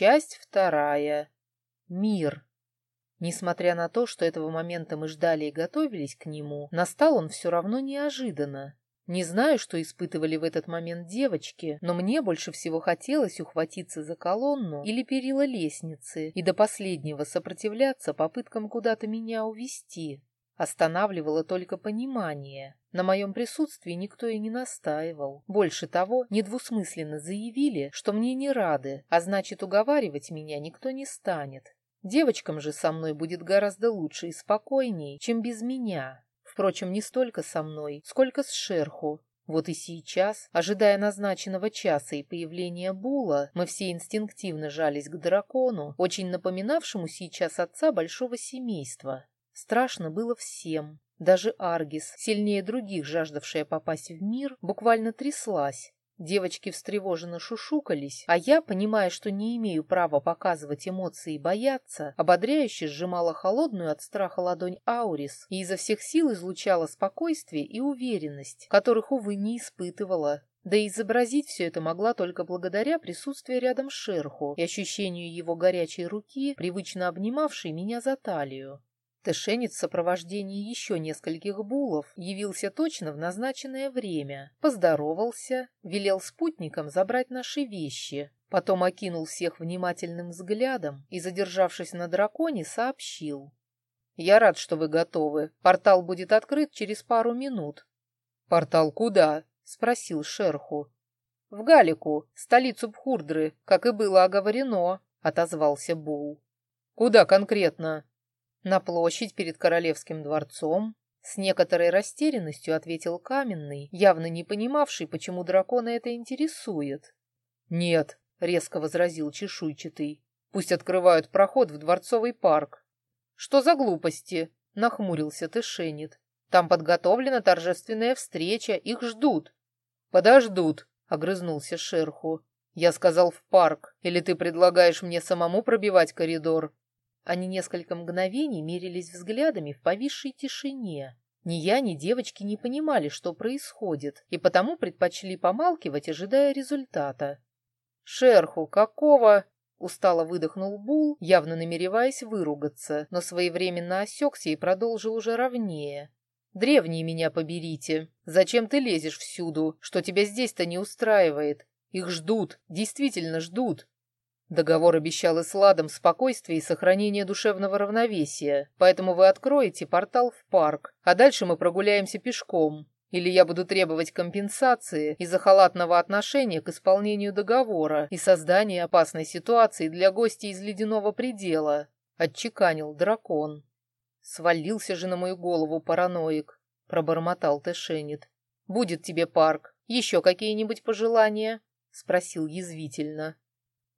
Часть вторая. Мир. Несмотря на то, что этого момента мы ждали и готовились к нему, настал он все равно неожиданно. Не знаю, что испытывали в этот момент девочки, но мне больше всего хотелось ухватиться за колонну или перила лестницы и до последнего сопротивляться попыткам куда-то меня увести. Останавливало только понимание. На моем присутствии никто и не настаивал. Больше того, недвусмысленно заявили, что мне не рады, а значит, уговаривать меня никто не станет. Девочкам же со мной будет гораздо лучше и спокойней, чем без меня. Впрочем, не столько со мной, сколько с Шерху. Вот и сейчас, ожидая назначенного часа и появления Була, мы все инстинктивно жались к дракону, очень напоминавшему сейчас отца большого семейства. Страшно было всем. Даже Аргис, сильнее других жаждавшая попасть в мир, буквально тряслась. Девочки встревоженно шушукались, а я, понимая, что не имею права показывать эмоции и бояться, ободряюще сжимала холодную от страха ладонь Аурис и изо всех сил излучала спокойствие и уверенность, которых, увы, не испытывала. Да и изобразить все это могла только благодаря присутствию рядом Шерху и ощущению его горячей руки, привычно обнимавшей меня за талию. Тэшенец в сопровождении еще нескольких булов явился точно в назначенное время, поздоровался, велел спутникам забрать наши вещи, потом окинул всех внимательным взглядом и, задержавшись на драконе, сообщил. «Я рад, что вы готовы. Портал будет открыт через пару минут». «Портал куда?» — спросил Шерху. «В Галику, столицу Бхурдры, как и было оговорено», — отозвался Бул. «Куда конкретно?» На площадь перед королевским дворцом с некоторой растерянностью ответил Каменный, явно не понимавший, почему дракона это интересует. «Нет», — резко возразил чешуйчатый, — «пусть открывают проход в дворцовый парк». «Что за глупости?» — нахмурился Тышенит. «Там подготовлена торжественная встреча, их ждут». «Подождут», — огрызнулся Шерху. «Я сказал в парк, или ты предлагаешь мне самому пробивать коридор?» Они несколько мгновений мерились взглядами в повисшей тишине. Ни я, ни девочки не понимали, что происходит, и потому предпочли помалкивать, ожидая результата. «Шерху, какого?» — устало выдохнул Бул, явно намереваясь выругаться, но своевременно осекся и продолжил уже ровнее. «Древние меня поберите. Зачем ты лезешь всюду? Что тебя здесь-то не устраивает? Их ждут, действительно ждут. Договор обещал Исладам спокойствие и сохранение душевного равновесия, поэтому вы откроете портал в парк, а дальше мы прогуляемся пешком. Или я буду требовать компенсации из-за халатного отношения к исполнению договора и создания опасной ситуации для гостей из ледяного предела», — отчеканил дракон. «Свалился же на мою голову параноик», — пробормотал Тэшенит. «Будет тебе парк. Еще какие-нибудь пожелания?» — спросил язвительно.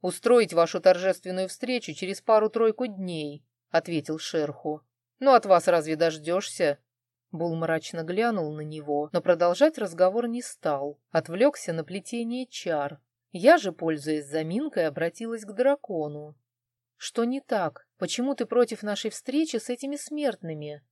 «Устроить вашу торжественную встречу через пару-тройку дней», — ответил Шерху. «Ну, от вас разве дождешься?» Бул мрачно глянул на него, но продолжать разговор не стал, отвлекся на плетение чар. Я же, пользуясь заминкой, обратилась к дракону. «Что не так? Почему ты против нашей встречи с этими смертными?»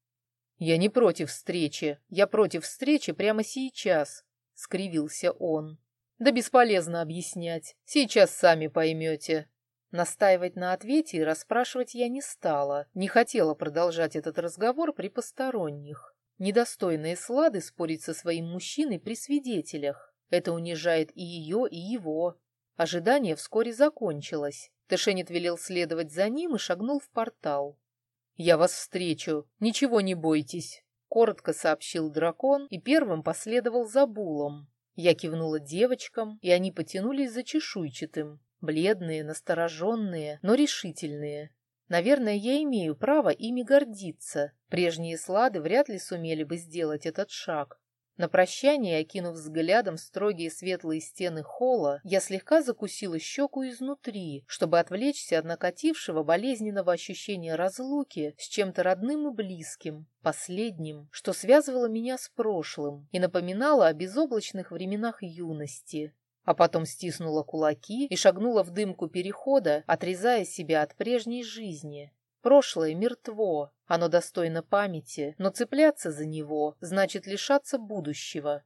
«Я не против встречи. Я против встречи прямо сейчас», — скривился он. Да бесполезно объяснять. Сейчас сами поймете. Настаивать на ответе и расспрашивать я не стала. Не хотела продолжать этот разговор при посторонних. Недостойные слады спорить со своим мужчиной при свидетелях. Это унижает и ее, и его. Ожидание вскоре закончилось. Тэшенит велел следовать за ним и шагнул в портал. «Я вас встречу. Ничего не бойтесь», — коротко сообщил дракон и первым последовал за Булом. Я кивнула девочкам, и они потянулись за чешуйчатым. Бледные, настороженные, но решительные. Наверное, я имею право ими гордиться. Прежние слады вряд ли сумели бы сделать этот шаг. На прощание, окинув взглядом строгие светлые стены холла, я слегка закусила щеку изнутри, чтобы отвлечься от накатившего болезненного ощущения разлуки с чем-то родным и близким, последним, что связывало меня с прошлым и напоминало о безоблачных временах юности. А потом стиснула кулаки и шагнула в дымку перехода, отрезая себя от прежней жизни. Прошлое мертво, оно достойно памяти, но цепляться за него значит лишаться будущего.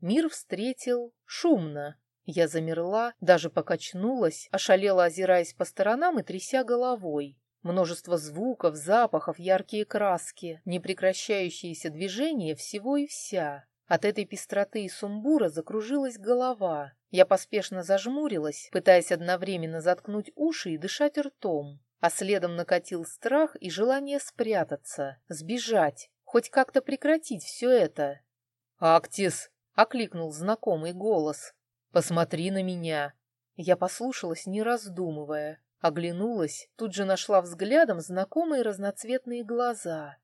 Мир встретил шумно. Я замерла, даже покачнулась, ошалела, озираясь по сторонам и тряся головой. Множество звуков, запахов, яркие краски, непрекращающиеся движения всего и вся. От этой пестроты и сумбура закружилась голова. Я поспешно зажмурилась, пытаясь одновременно заткнуть уши и дышать ртом. А следом накатил страх и желание спрятаться, сбежать, хоть как-то прекратить все это. «Актис!» — окликнул знакомый голос. «Посмотри на меня!» Я послушалась, не раздумывая. Оглянулась, тут же нашла взглядом знакомые разноцветные глаза.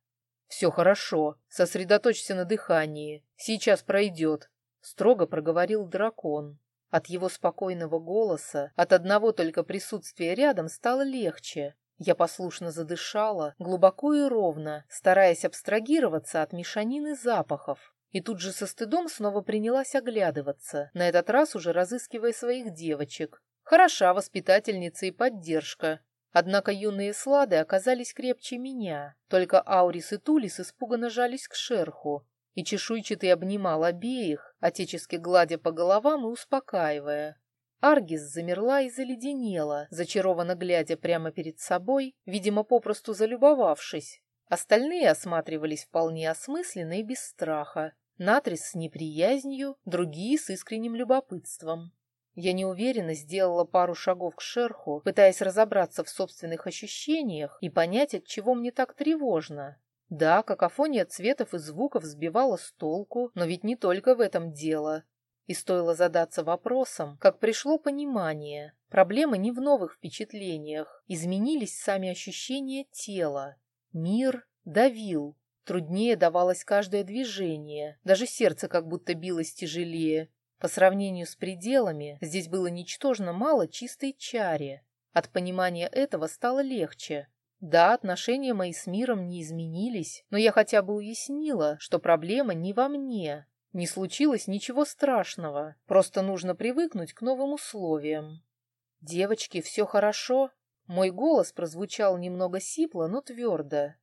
«Все хорошо, сосредоточься на дыхании, сейчас пройдет», — строго проговорил дракон. От его спокойного голоса, от одного только присутствия рядом стало легче. Я послушно задышала, глубоко и ровно, стараясь абстрагироваться от мешанины запахов. И тут же со стыдом снова принялась оглядываться, на этот раз уже разыскивая своих девочек. Хороша воспитательница и поддержка, Однако юные слады оказались крепче меня. Только Аурис и Тулис испуганно жались к шерху, и чешуйчатый обнимал обеих, отечески гладя по головам и успокаивая. Аргис замерла и заледенела, зачарованно глядя прямо перед собой, видимо, попросту залюбовавшись. Остальные осматривались вполне осмысленно и без страха. Натрис с неприязнью, другие с искренним любопытством. Я неуверенно сделала пару шагов к шерху, пытаясь разобраться в собственных ощущениях и понять, от чего мне так тревожно. Да, какофония цветов и звуков сбивала с толку, но ведь не только в этом дело. И стоило задаться вопросом, как пришло понимание. Проблема не в новых впечатлениях, изменились сами ощущения тела. Мир давил, труднее давалось каждое движение, даже сердце как будто билось тяжелее, по сравнению с пределами, здесь было ничтожно мало чистой чари. От понимания этого стало легче. Да, отношения мои с миром не изменились, но я хотя бы уяснила, что проблема не во мне. Не случилось ничего страшного, просто нужно привыкнуть к новым условиям. «Девочки, все хорошо?» Мой голос прозвучал немного сипло, но твердо.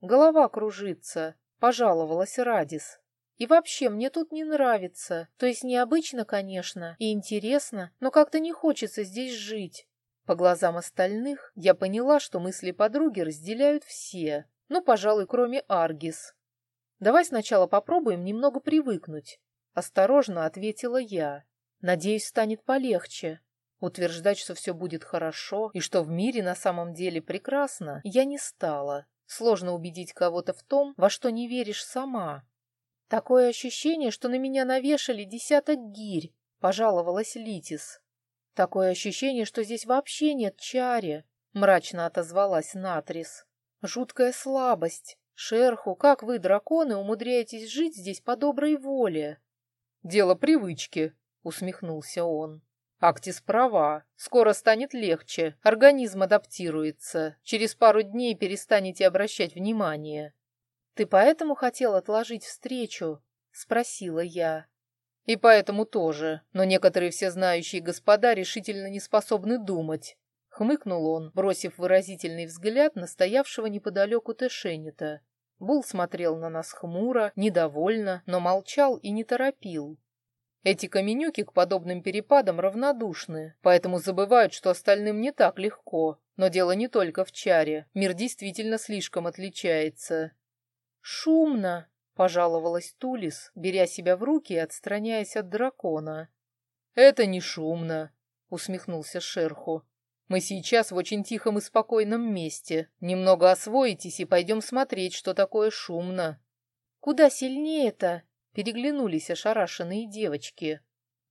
«Голова кружится», — пожаловалась Радис. И вообще, мне тут не нравится. То есть необычно, конечно, и интересно, но как-то не хочется здесь жить. По глазам остальных я поняла, что мысли подруги разделяют все, ну, пожалуй, кроме Аргис. «Давай сначала попробуем немного привыкнуть», — осторожно ответила я. «Надеюсь, станет полегче. Утверждать, что все будет хорошо и что в мире на самом деле прекрасно, я не стала. Сложно убедить кого-то в том, во что не веришь сама. Такое ощущение, что на меня навешали десяток гирь, пожаловалась Литис. Такое ощущение, что здесь вообще нет чари, мрачно отозвалась Натрис. Жуткая слабость. Шерху, как вы, драконы, умудряетесь жить здесь по доброй воле? Дело привычки, усмехнулся он. Актис права. Скоро станет легче. Организм адаптируется. Через пару дней перестанете обращать внимание. «Ты поэтому хотел отложить встречу?» — спросила я. «И поэтому тоже, но некоторые всезнающие господа решительно не способны думать», — хмыкнул он, бросив выразительный взгляд на стоявшего неподалеку Тэшенита. Бул смотрел на нас хмуро, недовольно, но молчал и не торопил. Эти каменюки к подобным перепадам равнодушны, поэтому забывают, что остальным не так легко. Но дело не только в чаре, мир действительно слишком отличается. «Шумно!» — пожаловалась Тулис, беря себя в руки и отстраняясь от дракона. «Это не шумно!» — усмехнулся Шерху. «Мы сейчас в очень тихом и спокойном месте. Немного освоитесь и пойдем смотреть, что такое шумно». «Куда сильнее-то?» — переглянулись ошарашенные девочки.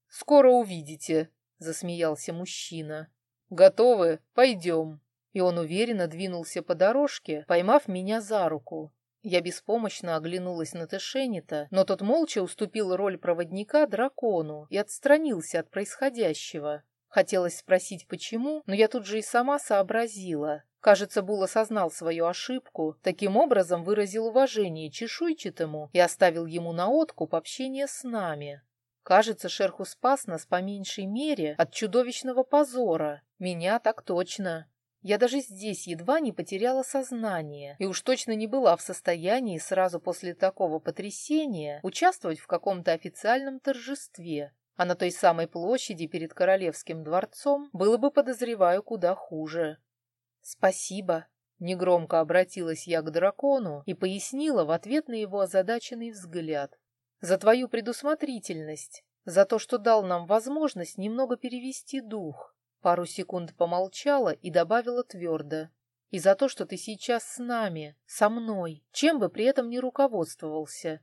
«Скоро увидите», — засмеялся мужчина. «Готовы? Пойдем». И он уверенно двинулся по дорожке, поймав меня за руку. Я беспомощно оглянулась на Тэшенита, но тот молча уступил роль проводника дракону и отстранился от происходящего. Хотелось спросить, почему, но я тут же и сама сообразила. Кажется, Бул осознал свою ошибку, таким образом выразил уважение чешуйчатому и оставил ему на откуп общение с нами. Кажется, Шерху спас нас по меньшей мере от чудовищного позора. Меня так точно. Я даже здесь едва не потеряла сознание и уж точно не была в состоянии сразу после такого потрясения участвовать в каком-то официальном торжестве. а на той самой площади перед королевским дворцом было бы, подозреваю, куда хуже. «Спасибо», — негромко обратилась я к дракону и пояснила в ответ на его озадаченный взгляд. «За твою предусмотрительность, за то, что дал нам возможность немного перевести дух». Пару секунд помолчала и добавила твердо. «И за то, что ты сейчас с нами, со мной, чем бы при этом ни руководствовался.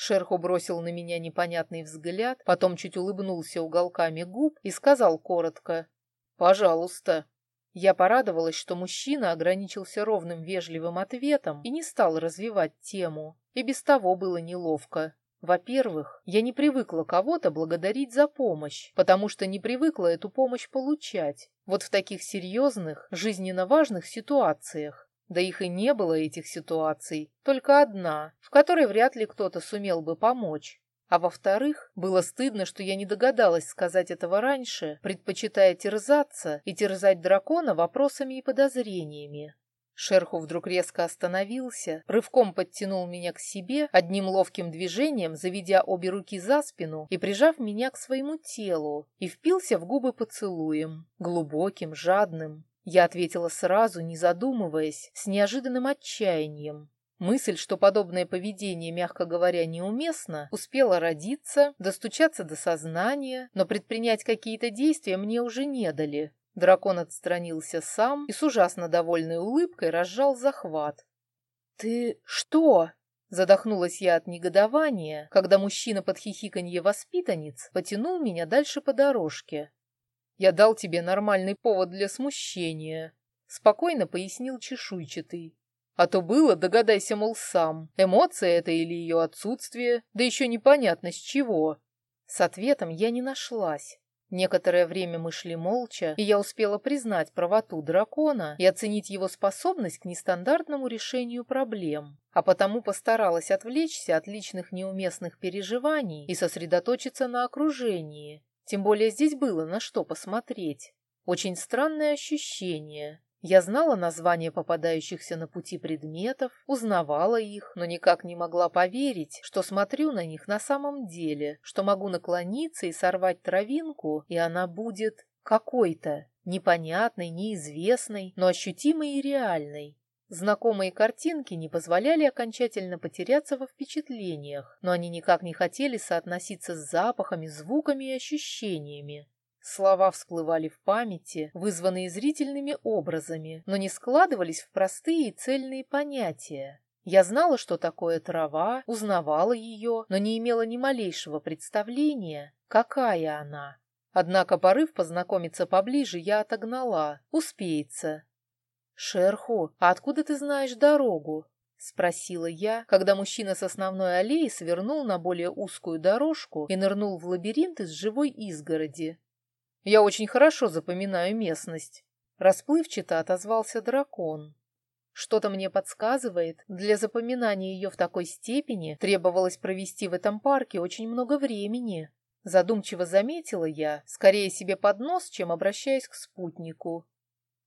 Шерху бросил на меня непонятный взгляд, потом чуть улыбнулся уголками губ и сказал коротко «Пожалуйста». Я порадовалась, что мужчина ограничился ровным вежливым ответом и не стал развивать тему. И без того было неловко. Во-первых, я не привыкла кого-то благодарить за помощь, потому что не привыкла эту помощь получать. Вот в таких серьезных, жизненно важных ситуациях. Да их и не было, этих ситуаций, только одна, в которой вряд ли кто-то сумел бы помочь. А во-вторых, было стыдно, что я не догадалась сказать этого раньше, предпочитая терзаться и терзать дракона вопросами и подозрениями. Шерху вдруг резко остановился, рывком подтянул меня к себе, одним ловким движением заведя обе руки за спину и прижав меня к своему телу, и впился в губы поцелуем, глубоким, жадным. Я ответила сразу, не задумываясь, с неожиданным отчаянием. Мысль, что подобное поведение, мягко говоря, неуместно, успела родиться, достучаться до сознания, но предпринять какие-то действия мне уже не дали. Дракон отстранился сам и с ужасно довольной улыбкой разжал захват. «Ты что?» Задохнулась я от негодования, когда мужчина под хихиканье воспитанниц потянул меня дальше по дорожке. Я дал тебе нормальный повод для смущения, спокойно пояснил чешуйчатый. А то было, догадайся, мол, сам, эмоция это или ее отсутствие, да еще непонятно с чего. С ответом я не нашлась. Некоторое время мы шли молча, и я успела признать правоту дракона и оценить его способность к нестандартному решению проблем, а потому постаралась отвлечься от личных неуместных переживаний и сосредоточиться на окружении, тем более здесь было на что посмотреть. Очень странное ощущение. Я знала названия попадающихся на пути предметов, узнавала их, но никак не могла поверить, что смотрю на них на самом деле, что могу наклониться и сорвать травинку, и она будет какой-то, непонятной, неизвестной, но ощутимой и реальной. Знакомые картинки не позволяли окончательно потеряться во впечатлениях, но они никак не хотели соотноситься с запахами, звуками и ощущениями. Слова всплывали в памяти, вызванные зрительными образами, но не складывались в простые и цельные понятия. Я знала, что такое трава, узнавала ее, но не имела ни малейшего представления, какая она. Однако порыв познакомиться поближе я отогнала. Успеется. «Шерху, а откуда ты знаешь дорогу?» — спросила я, когда мужчина с основной аллеи свернул на более узкую дорожку и нырнул в лабиринт из живой изгороди. «Я очень хорошо запоминаю местность», — расплывчато отозвался дракон. Что-то мне подсказывает, для запоминания ее в такой степени требовалось провести в этом парке очень много времени. Задумчиво заметила я, скорее себе под нос, чем обращаясь к спутнику.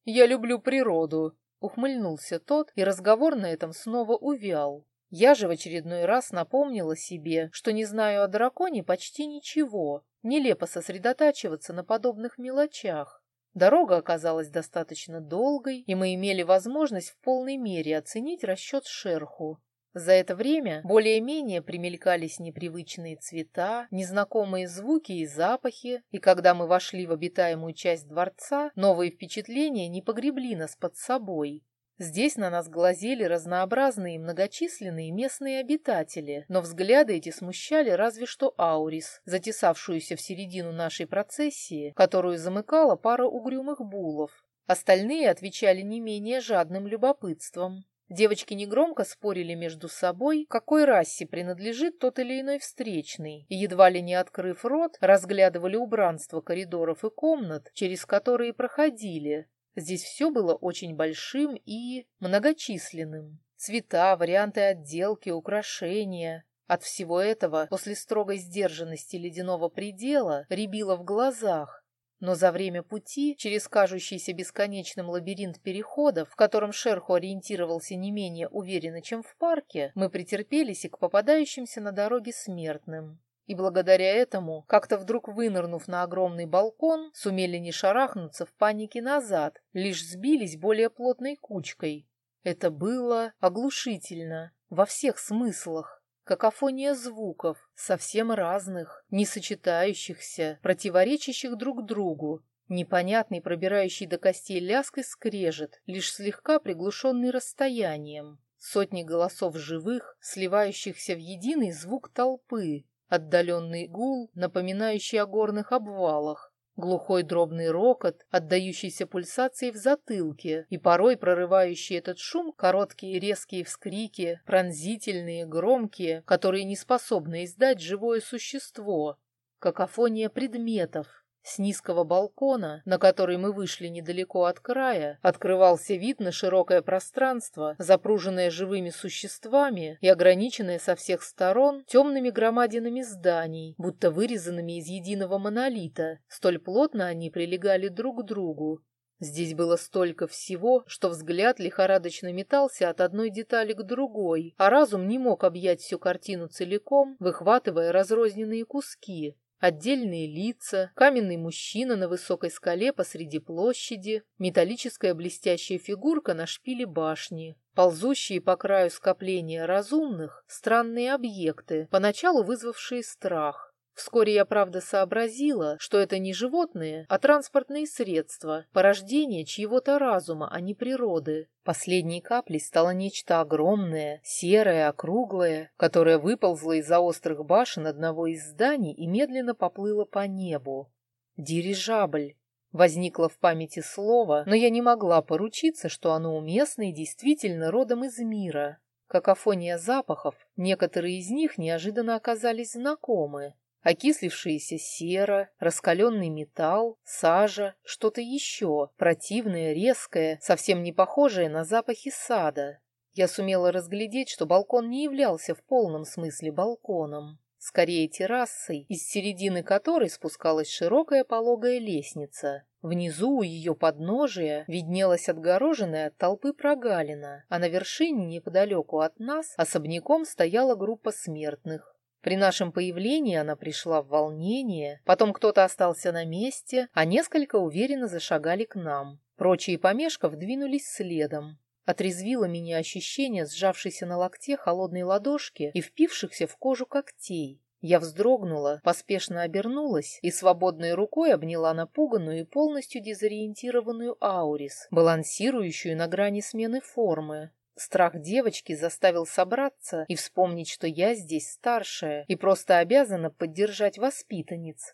«Я люблю природу», — ухмыльнулся тот, и разговор на этом снова увял. Я же в очередной раз напомнила себе, что не знаю о драконе почти ничего. Нелепо сосредотачиваться на подобных мелочах. Дорога оказалась достаточно долгой, и мы имели возможность в полной мере оценить расчет шерху. За это время более-менее примелькались непривычные цвета, незнакомые звуки и запахи, и когда мы вошли в обитаемую часть дворца, новые впечатления не погребли нас под собой. Здесь на нас глазели разнообразные и многочисленные местные обитатели, но взгляды эти смущали разве что Аурис, затесавшуюся в середину нашей процессии, которую замыкала пара угрюмых булов. Остальные отвечали не менее жадным любопытством. Девочки негромко спорили между собой, какой расе принадлежит тот или иной встречный, и, едва ли не открыв рот, разглядывали убранство коридоров и комнат, через которые проходили. Здесь все было очень большим и многочисленным. Цвета, варианты отделки, украшения. От всего этого, после строгой сдержанности ледяного предела, рябило в глазах, но за время пути, через кажущийся бесконечным лабиринт переходов, в котором Шерху ориентировался не менее уверенно, чем в парке, мы претерпелись и к попадающимся на дороге смертным. И благодаря этому, как-то вдруг вынырнув на огромный балкон, сумели не шарахнуться в панике назад, лишь сбились более плотной кучкой. Это было оглушительно, во всех смыслах. Какофония звуков, совсем разных, не сочетающихся, противоречащих друг другу, непонятный пробирающий до костей ляск и скрежет, лишь слегка приглушенный расстоянием. Сотни голосов живых, сливающихся в единый звук толпы, отдаленный гул, напоминающий о горных обвалах, глухой дробный рокот, отдающийся пульсацией в затылке, и порой прорывающий этот шум короткие резкие вскрики, пронзительные, громкие, которые не способны издать живое существо, какофония предметов, с низкого балкона, на который мы вышли недалеко от края, открывался вид на широкое пространство, запруженное живыми существами и ограниченное со всех сторон темными громадинами зданий, будто вырезанными из единого монолита. Столь плотно они прилегали друг к другу. Здесь было столько всего, что взгляд лихорадочно метался от одной детали к другой, а разум не мог объять всю картину целиком, выхватывая разрозненные куски. Отдельные лица, каменный мужчина на высокой скале посреди площади, металлическая блестящая фигурка на шпиле башни, ползущие по краю скопления разумных, странные объекты, поначалу вызвавшие страх, Вскоре я, правда, сообразила, что это не животные, а транспортные средства, порождение чьего-то разума, а не природы. Последней каплей стало нечто огромное, серое, округлое, которое выползло из-за острых башен одного из зданий и медленно поплыло по небу. Дирижабль. Возникло в памяти слово, но я не могла поручиться, что оно уместно и действительно родом из мира. Какофония запахов, некоторые из них неожиданно оказались знакомы. Окислившаяся сера, раскаленный металл, сажа, что-то еще, противное, резкое, совсем не похожее на запахи сада. Я сумела разглядеть, что балкон не являлся в полном смысле балконом. Скорее террасой, из середины которой спускалась широкая пологая лестница. Внизу у ее подножия виднелась отгороженная от толпы прогалина, а на вершине неподалеку от нас особняком стояла группа смертных, при нашем появлении она пришла в волнение, потом кто-то остался на месте, а несколько уверенно зашагали к нам. Прочие помешков двинулись следом. Отрезвило меня ощущение сжавшейся на локте холодной ладошки и впившихся в кожу когтей. Я вздрогнула, поспешно обернулась и свободной рукой обняла напуганную и полностью дезориентированную Аурис, балансирующую на грани смены формы. Страх девочки заставил собраться и вспомнить, что я здесь старшая и просто обязана поддержать воспитанниц.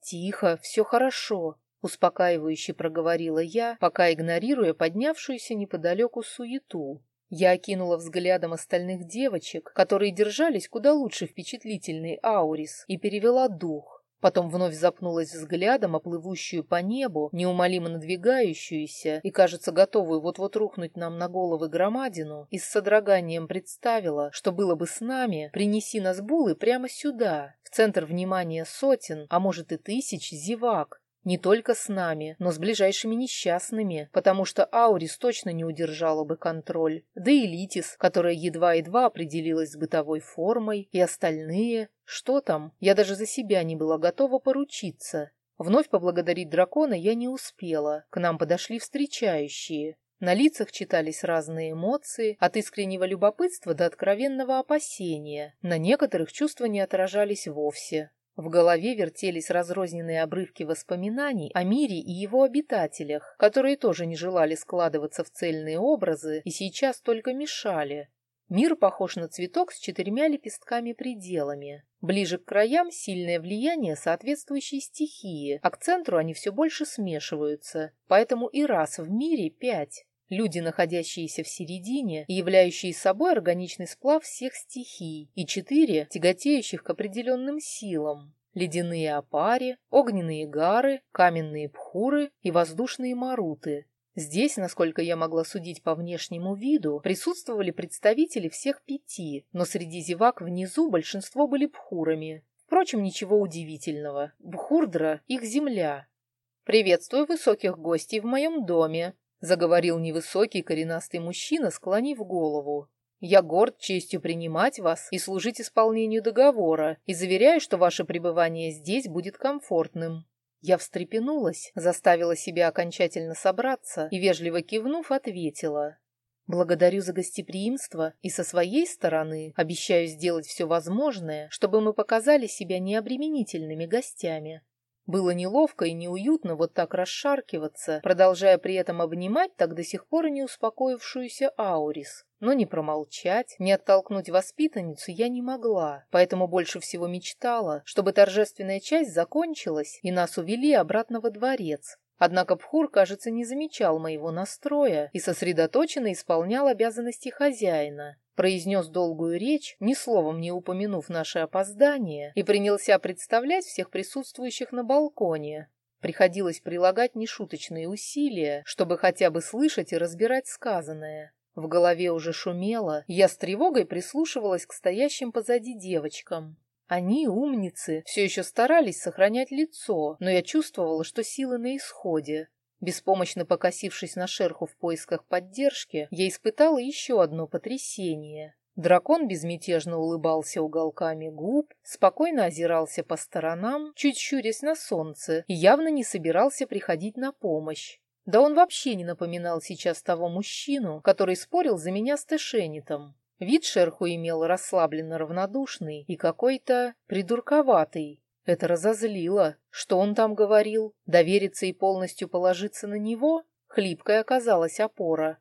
«Тихо, все хорошо», — успокаивающе проговорила я, пока игнорируя поднявшуюся неподалеку суету. Я окинула взглядом остальных девочек, которые держались куда лучше впечатлительный Аурис, и перевела дух. Потом вновь запнулась взглядом, оплывущую по небу, неумолимо надвигающуюся и, кажется, готовую вот-вот рухнуть нам на головы громадину, и с содроганием представила, что было бы с нами, принеси нас булы прямо сюда, в центр внимания сотен, а может и тысяч зевак, не только с нами, но с ближайшими несчастными, потому что Аурис точно не удержала бы контроль. Да и Литис, которая едва-едва определилась с бытовой формой, и остальные. Что там? Я даже за себя не была готова поручиться. Вновь поблагодарить дракона я не успела. К нам подошли встречающие. На лицах читались разные эмоции, от искреннего любопытства до откровенного опасения. На некоторых чувства не отражались вовсе. В голове вертелись разрозненные обрывки воспоминаний о мире и его обитателях, которые тоже не желали складываться в цельные образы и сейчас только мешали. Мир похож на цветок с четырьмя лепестками-пределами. Ближе к краям сильное влияние соответствующей стихии, а к центру они все больше смешиваются, поэтому и раз в мире пять. Люди, находящиеся в середине являющие собой органичный сплав всех стихий, и четыре, тяготеющих к определенным силам. Ледяные опари, огненные гары, каменные пхуры и воздушные маруты. Здесь, насколько я могла судить по внешнему виду, присутствовали представители всех пяти, но среди зевак внизу большинство были пхурами. Впрочем, ничего удивительного. Бхурдра — их земля. «Приветствую высоких гостей в моем доме», заговорил невысокий коренастый мужчина, склонив голову. Я горд честью принимать вас и служить исполнению договора, и заверяю, что ваше пребывание здесь будет комфортным». Я встрепенулась, заставила себя окончательно собраться и, вежливо кивнув, ответила. «Благодарю за гостеприимство и со своей стороны обещаю сделать все возможное, чтобы мы показали себя необременительными гостями». Было неловко и неуютно вот так расшаркиваться, продолжая при этом обнимать так до сих пор и не успокоившуюся Аурис. Но не промолчать, не оттолкнуть воспитанницу я не могла, поэтому больше всего мечтала, чтобы торжественная часть закончилась и нас увели обратно во дворец. Однако Пхур, кажется, не замечал моего настроя и сосредоточенно исполнял обязанности хозяина, произнес долгую речь, ни словом не упомянув наше опоздание, и принялся представлять всех присутствующих на балконе. Приходилось прилагать нешуточные усилия, чтобы хотя бы слышать и разбирать сказанное. В голове уже шумело, я с тревогой прислушивалась к стоящим позади девочкам. Они, умницы, все еще старались сохранять лицо, но я чувствовала, что силы на исходе. Беспомощно покосившись на шерху в поисках поддержки, я испытала еще одно потрясение. Дракон безмятежно улыбался уголками губ, спокойно озирался по сторонам, чуть щурясь на солнце, и явно не собирался приходить на помощь. Да он вообще не напоминал сейчас того мужчину, который спорил за меня с Тэшенитом. Вид шерху имел расслабленно равнодушный и какой-то придурковатый. Это разозлило. Что он там говорил? Довериться и полностью положиться на него? Хлипкая оказалась опора.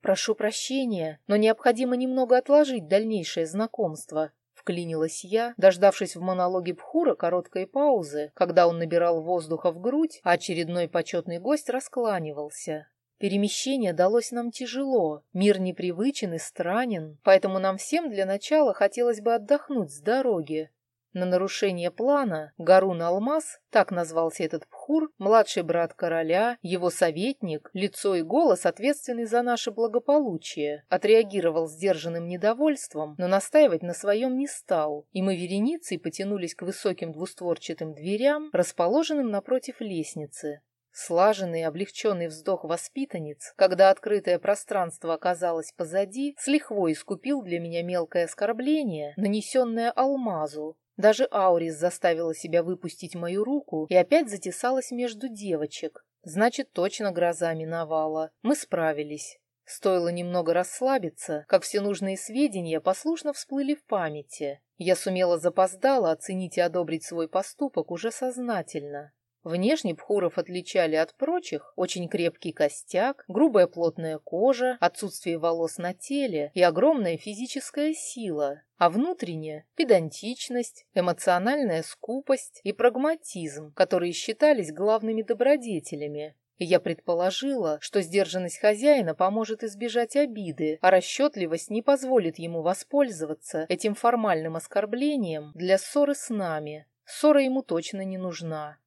«Прошу прощения, но необходимо немного отложить дальнейшее знакомство», — вклинилась я, дождавшись в монологе Пхура короткой паузы, когда он набирал воздуха в грудь, а очередной почетный гость раскланивался. Перемещение далось нам тяжело, мир непривычен и странен, поэтому нам всем для начала хотелось бы отдохнуть с дороги, на нарушение плана Гарун Алмаз, так назвался этот Пхур, младший брат короля, его советник, лицо и голос, ответственный за наше благополучие, отреагировал сдержанным недовольством, но настаивать на своем не стал, и мы вереницей потянулись к высоким двустворчатым дверям, расположенным напротив лестницы. Слаженный и облегченный вздох воспитанниц, когда открытое пространство оказалось позади, с лихвой искупил для меня мелкое оскорбление, нанесенное алмазу, даже Аурис заставила себя выпустить мою руку и опять затесалась между девочек. Значит, точно гроза миновала. Мы справились. Стоило немного расслабиться, как все нужные сведения послушно всплыли в памяти. Я сумела запоздало оценить и одобрить свой поступок уже сознательно. Внешне Пхуров отличали от прочих очень крепкий костяк, грубая плотная кожа, отсутствие волос на теле и огромная физическая сила, а внутренне – педантичность, эмоциональная скупость и прагматизм, которые считались главными добродетелями. И я предположила, что сдержанность хозяина поможет избежать обиды, а расчетливость не позволит ему воспользоваться этим формальным оскорблением для ссоры с нами. Ссора ему точно не нужна.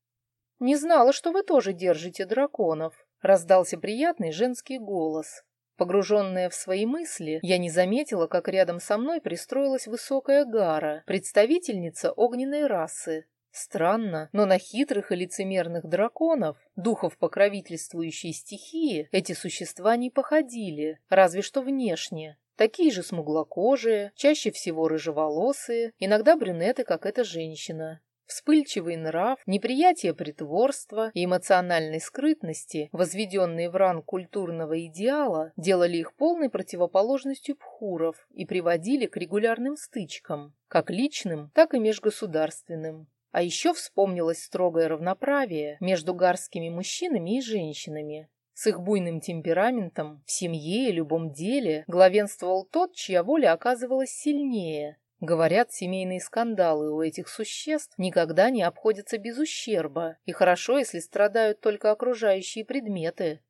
«Не знала, что вы тоже держите драконов», — раздался приятный женский голос. Погруженная в свои мысли, я не заметила, как рядом со мной пристроилась высокая гара, представительница огненной расы. Странно, но на хитрых и лицемерных драконов, духов покровительствующей стихии, эти существа не походили, разве что внешне. Такие же смуглокожие, чаще всего рыжеволосые, иногда брюнеты, как эта женщина. Вспыльчивый нрав, неприятие притворства и эмоциональной скрытности, возведенные в ранг культурного идеала, делали их полной противоположностью пхуров и приводили к регулярным стычкам, как личным, так и межгосударственным. А еще вспомнилось строгое равноправие между гарскими мужчинами и женщинами. С их буйным темпераментом в семье и любом деле главенствовал тот, чья воля оказывалась сильнее, Говорят, семейные скандалы у этих существ никогда не обходятся без ущерба, и хорошо, если страдают только окружающие предметы.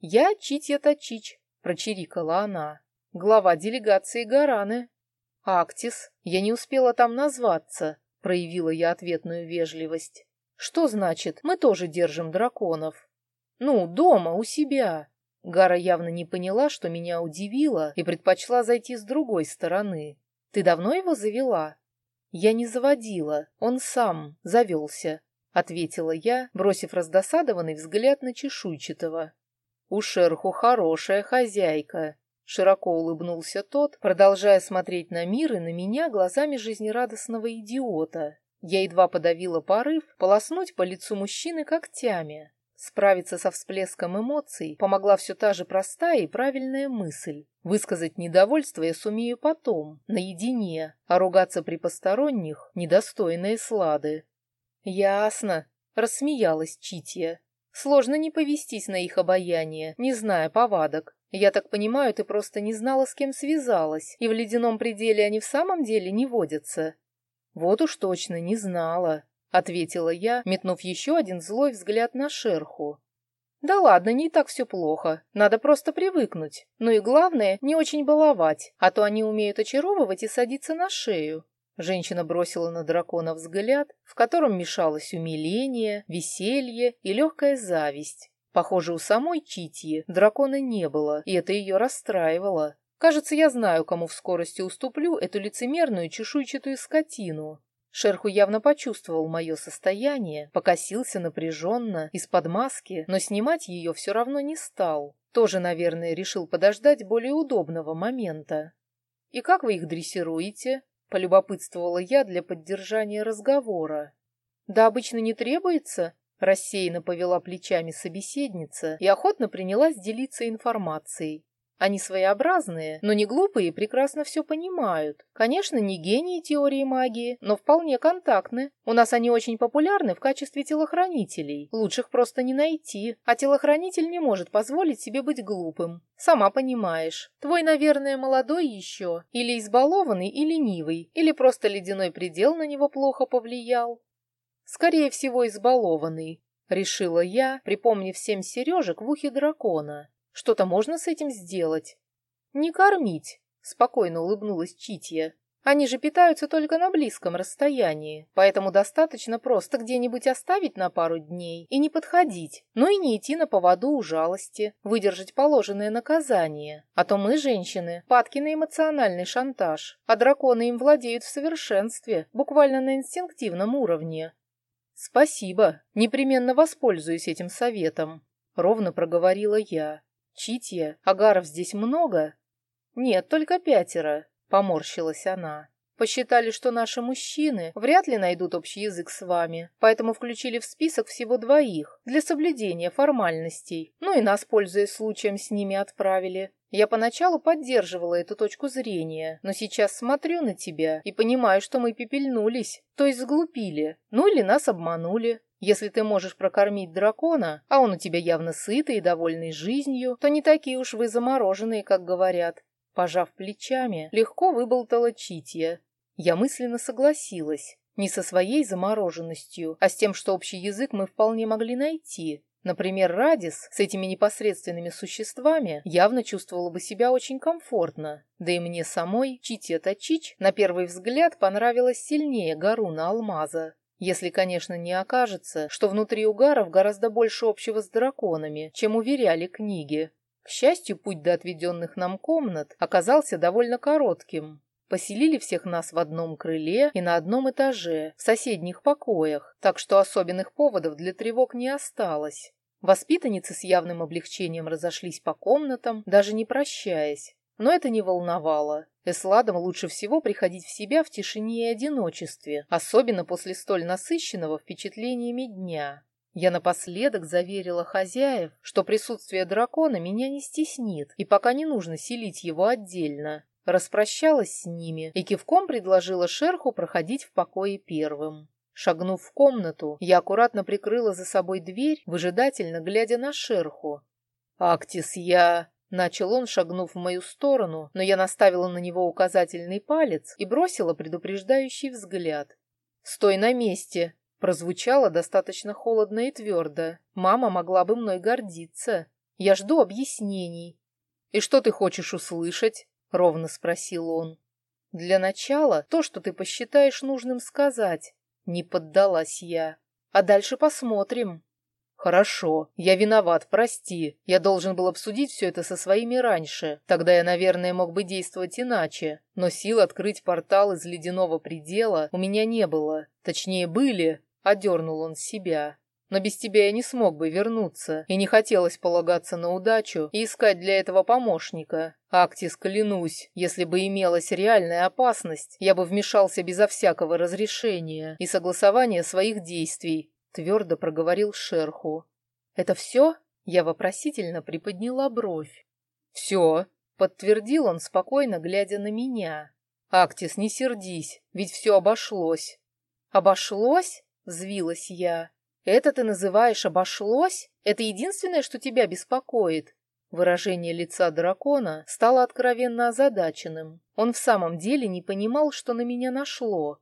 «Я Читья Тачич», — прочирикала она, — «глава делегации Гараны». «Актис, я не успела там назваться», — проявила я ответную вежливость. «Что значит, мы тоже держим драконов?» «Ну, дома, у себя». Гара явно не поняла, что меня удивило, и предпочла зайти с другой стороны. Ты давно его завела? Я не заводила, он сам завелся, ответила я, бросив раздосадованный взгляд на чешуйчатого. У шерху хорошая хозяйка. Широко улыбнулся тот, продолжая смотреть на мир и на меня глазами жизнерадостного идиота. Я едва подавила порыв полоснуть по лицу мужчины когтями. Справиться со всплеском эмоций помогла все та же простая и правильная мысль. Высказать недовольство я сумею потом, наедине, а ругаться при посторонних — недостойные слады. «Ясно», — рассмеялась Читья. «Сложно не повестись на их обаяние, не зная повадок. Я так понимаю, ты просто не знала, с кем связалась, и в ледяном пределе они в самом деле не водятся». «Вот уж точно не знала», — ответила я, метнув еще один злой взгляд на шерху. «Да ладно, не так все плохо. Надо просто привыкнуть. Ну и главное, не очень баловать, а то они умеют очаровывать и садиться на шею». Женщина бросила на дракона взгляд, в котором мешалось умиление, веселье и легкая зависть. Похоже, у самой Читьи дракона не было, и это ее расстраивало. Кажется, я знаю, кому в скорости уступлю эту лицемерную чешуйчатую скотину. Шерху явно почувствовал мое состояние, покосился напряженно, из-под маски, но снимать ее все равно не стал. Тоже, наверное, решил подождать более удобного момента. «И как вы их дрессируете?» — полюбопытствовала я для поддержания разговора. «Да обычно не требуется», — рассеянно повела плечами собеседница и охотно принялась делиться информацией. Они своеобразные, но не глупые и прекрасно все понимают. Конечно, не гении теории магии, но вполне контактны. У нас они очень популярны в качестве телохранителей. Лучших просто не найти. А телохранитель не может позволить себе быть глупым. Сама понимаешь. Твой, наверное, молодой еще. Или избалованный, и ленивый. Или просто ледяной предел на него плохо повлиял. Скорее всего, избалованный. Решила я, припомнив семь сережек в ухе дракона. Что-то можно с этим сделать? Не кормить, спокойно улыбнулась Читья. Они же питаются только на близком расстоянии, поэтому достаточно просто где-нибудь оставить на пару дней и не подходить, но и не идти на поводу у жалости, выдержать положенное наказание. А то мы, женщины, падки на эмоциональный шантаж, а драконы им владеют в совершенстве, буквально на инстинктивном уровне. Спасибо, непременно воспользуюсь этим советом, ровно проговорила я. Читья, агаров здесь много? Нет, только пятеро, поморщилась она. Посчитали, что наши мужчины вряд ли найдут общий язык с вами, поэтому включили в список всего двоих для соблюдения формальностей. Ну и нас, пользуясь случаем, с ними отправили. Я поначалу поддерживала эту точку зрения, но сейчас смотрю на тебя и понимаю, что мы пепельнулись, то есть сглупили, ну или нас обманули. Если ты можешь прокормить дракона, а он у тебя явно сытый и довольный жизнью, то не такие уж вы замороженные, как говорят. Пожав плечами, легко выболтала Читья. Я мысленно согласилась. Не со своей замороженностью, а с тем, что общий язык мы вполне могли найти. Например, Радис с этими непосредственными существами явно чувствовала бы себя очень комфортно. Да и мне самой Читья Тачич на первый взгляд понравилась сильнее Гаруна Алмаза. Если, конечно, не окажется, что внутри угаров гораздо больше общего с драконами, чем уверяли книги. К счастью, путь до отведенных нам комнат оказался довольно коротким. Поселили всех нас в одном крыле и на одном этаже, в соседних покоях, так что особенных поводов для тревог не осталось. Воспитанницы с явным облегчением разошлись по комнатам, даже не прощаясь. Но это не волновало. Эсладам лучше всего приходить в себя в тишине и одиночестве, особенно после столь насыщенного впечатлениями дня. Я напоследок заверила хозяев, что присутствие дракона меня не стеснит, и пока не нужно селить его отдельно. Распрощалась с ними и кивком предложила шерху проходить в покое первым. Шагнув в комнату, я аккуратно прикрыла за собой дверь, выжидательно глядя на шерху. «Актис, я...» Начал он, шагнув в мою сторону, но я наставила на него указательный палец и бросила предупреждающий взгляд. «Стой на месте!» Прозвучало достаточно холодно и твердо. Мама могла бы мной гордиться. Я жду объяснений. «И что ты хочешь услышать?» — ровно спросил он. «Для начала то, что ты посчитаешь нужным сказать». Не поддалась я. «А дальше посмотрим». «Хорошо, я виноват, прости. Я должен был обсудить все это со своими раньше. Тогда я, наверное, мог бы действовать иначе. Но сил открыть портал из ледяного предела у меня не было. Точнее, были», — одернул он себя. но без тебя я не смог бы вернуться, и не хотелось полагаться на удачу и искать для этого помощника. Актис, клянусь, если бы имелась реальная опасность, я бы вмешался безо всякого разрешения и согласования своих действий, твердо проговорил Шерху. «Это все?» Я вопросительно приподняла бровь. «Все», — подтвердил он спокойно, глядя на меня. «Актис, не сердись, ведь все обошлось». «Обошлось?» — взвилась я. «Это ты называешь обошлось? Это единственное, что тебя беспокоит?» Выражение лица дракона стало откровенно озадаченным. Он в самом деле не понимал, что на меня нашло.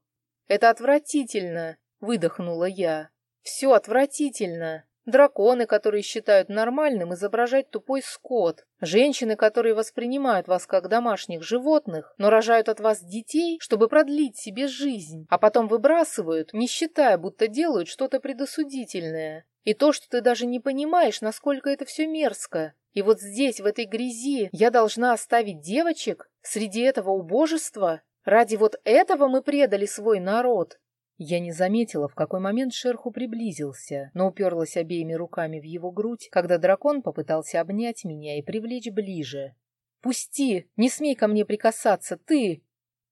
«Это отвратительно!» — выдохнула я. «Все отвратительно!» Драконы, которые считают нормальным изображать тупой скот. Женщины, которые воспринимают вас как домашних животных, но рожают от вас детей, чтобы продлить себе жизнь, а потом выбрасывают, не считая, будто делают что-то предосудительное. И то, что ты даже не понимаешь, насколько это все мерзко. И вот здесь, в этой грязи, я должна оставить девочек среди этого убожества? Ради вот этого мы предали свой народ. Я не заметила, в какой момент шерху приблизился, но уперлась обеими руками в его грудь, когда дракон попытался обнять меня и привлечь ближе. «Пусти! Не смей ко мне прикасаться! Ты!»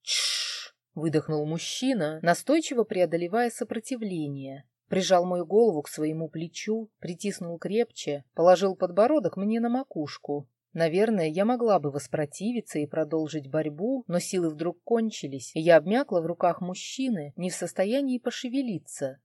«Тш!» — выдохнул мужчина, настойчиво преодолевая сопротивление. Прижал мою голову к своему плечу, притиснул крепче, положил подбородок мне на макушку, Наверное, я могла бы воспротивиться и продолжить борьбу, но силы вдруг кончились, и я обмякла в руках мужчины, не в состоянии пошевелиться.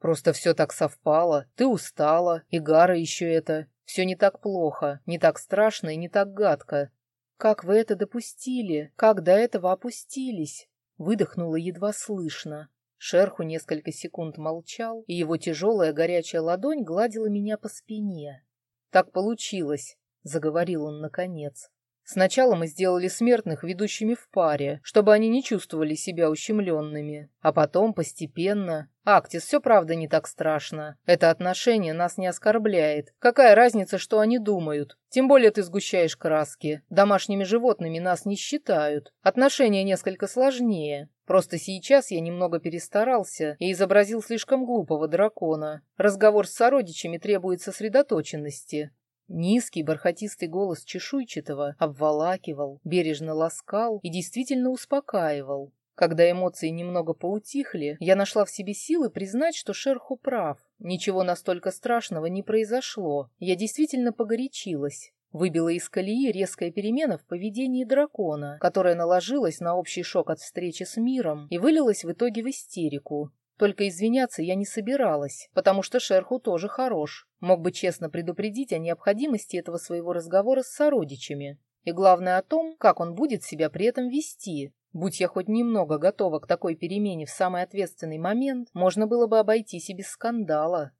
Просто все так совпало, ты устала, и Гара еще это. Все не так плохо, не так страшно и не так гадко. Как вы это допустили? Как до этого опустились? Выдохнула едва слышно. Шерху несколько секунд молчал, и его тяжелая горячая ладонь гладила меня по спине. Так получилось. — заговорил он наконец. «Сначала мы сделали смертных ведущими в паре, чтобы они не чувствовали себя ущемленными. А потом, постепенно... Актис, все правда не так страшно. Это отношение нас не оскорбляет. Какая разница, что они думают? Тем более ты сгущаешь краски. Домашними животными нас не считают. Отношения несколько сложнее. Просто сейчас я немного перестарался и изобразил слишком глупого дракона. Разговор с сородичами требует сосредоточенности. Низкий бархатистый голос чешуйчатого обволакивал, бережно ласкал и действительно успокаивал. Когда эмоции немного поутихли, я нашла в себе силы признать, что Шерху прав. Ничего настолько страшного не произошло. Я действительно погорячилась. Выбила из колеи резкая перемена в поведении дракона, которая наложилась на общий шок от встречи с миром и вылилась в итоге в истерику. Только извиняться я не собиралась, потому что Шерху тоже хорош. Мог бы честно предупредить о необходимости этого своего разговора с сородичами. И главное о том, как он будет себя при этом вести. Будь я хоть немного готова к такой перемене в самый ответственный момент, можно было бы обойтись и без скандала.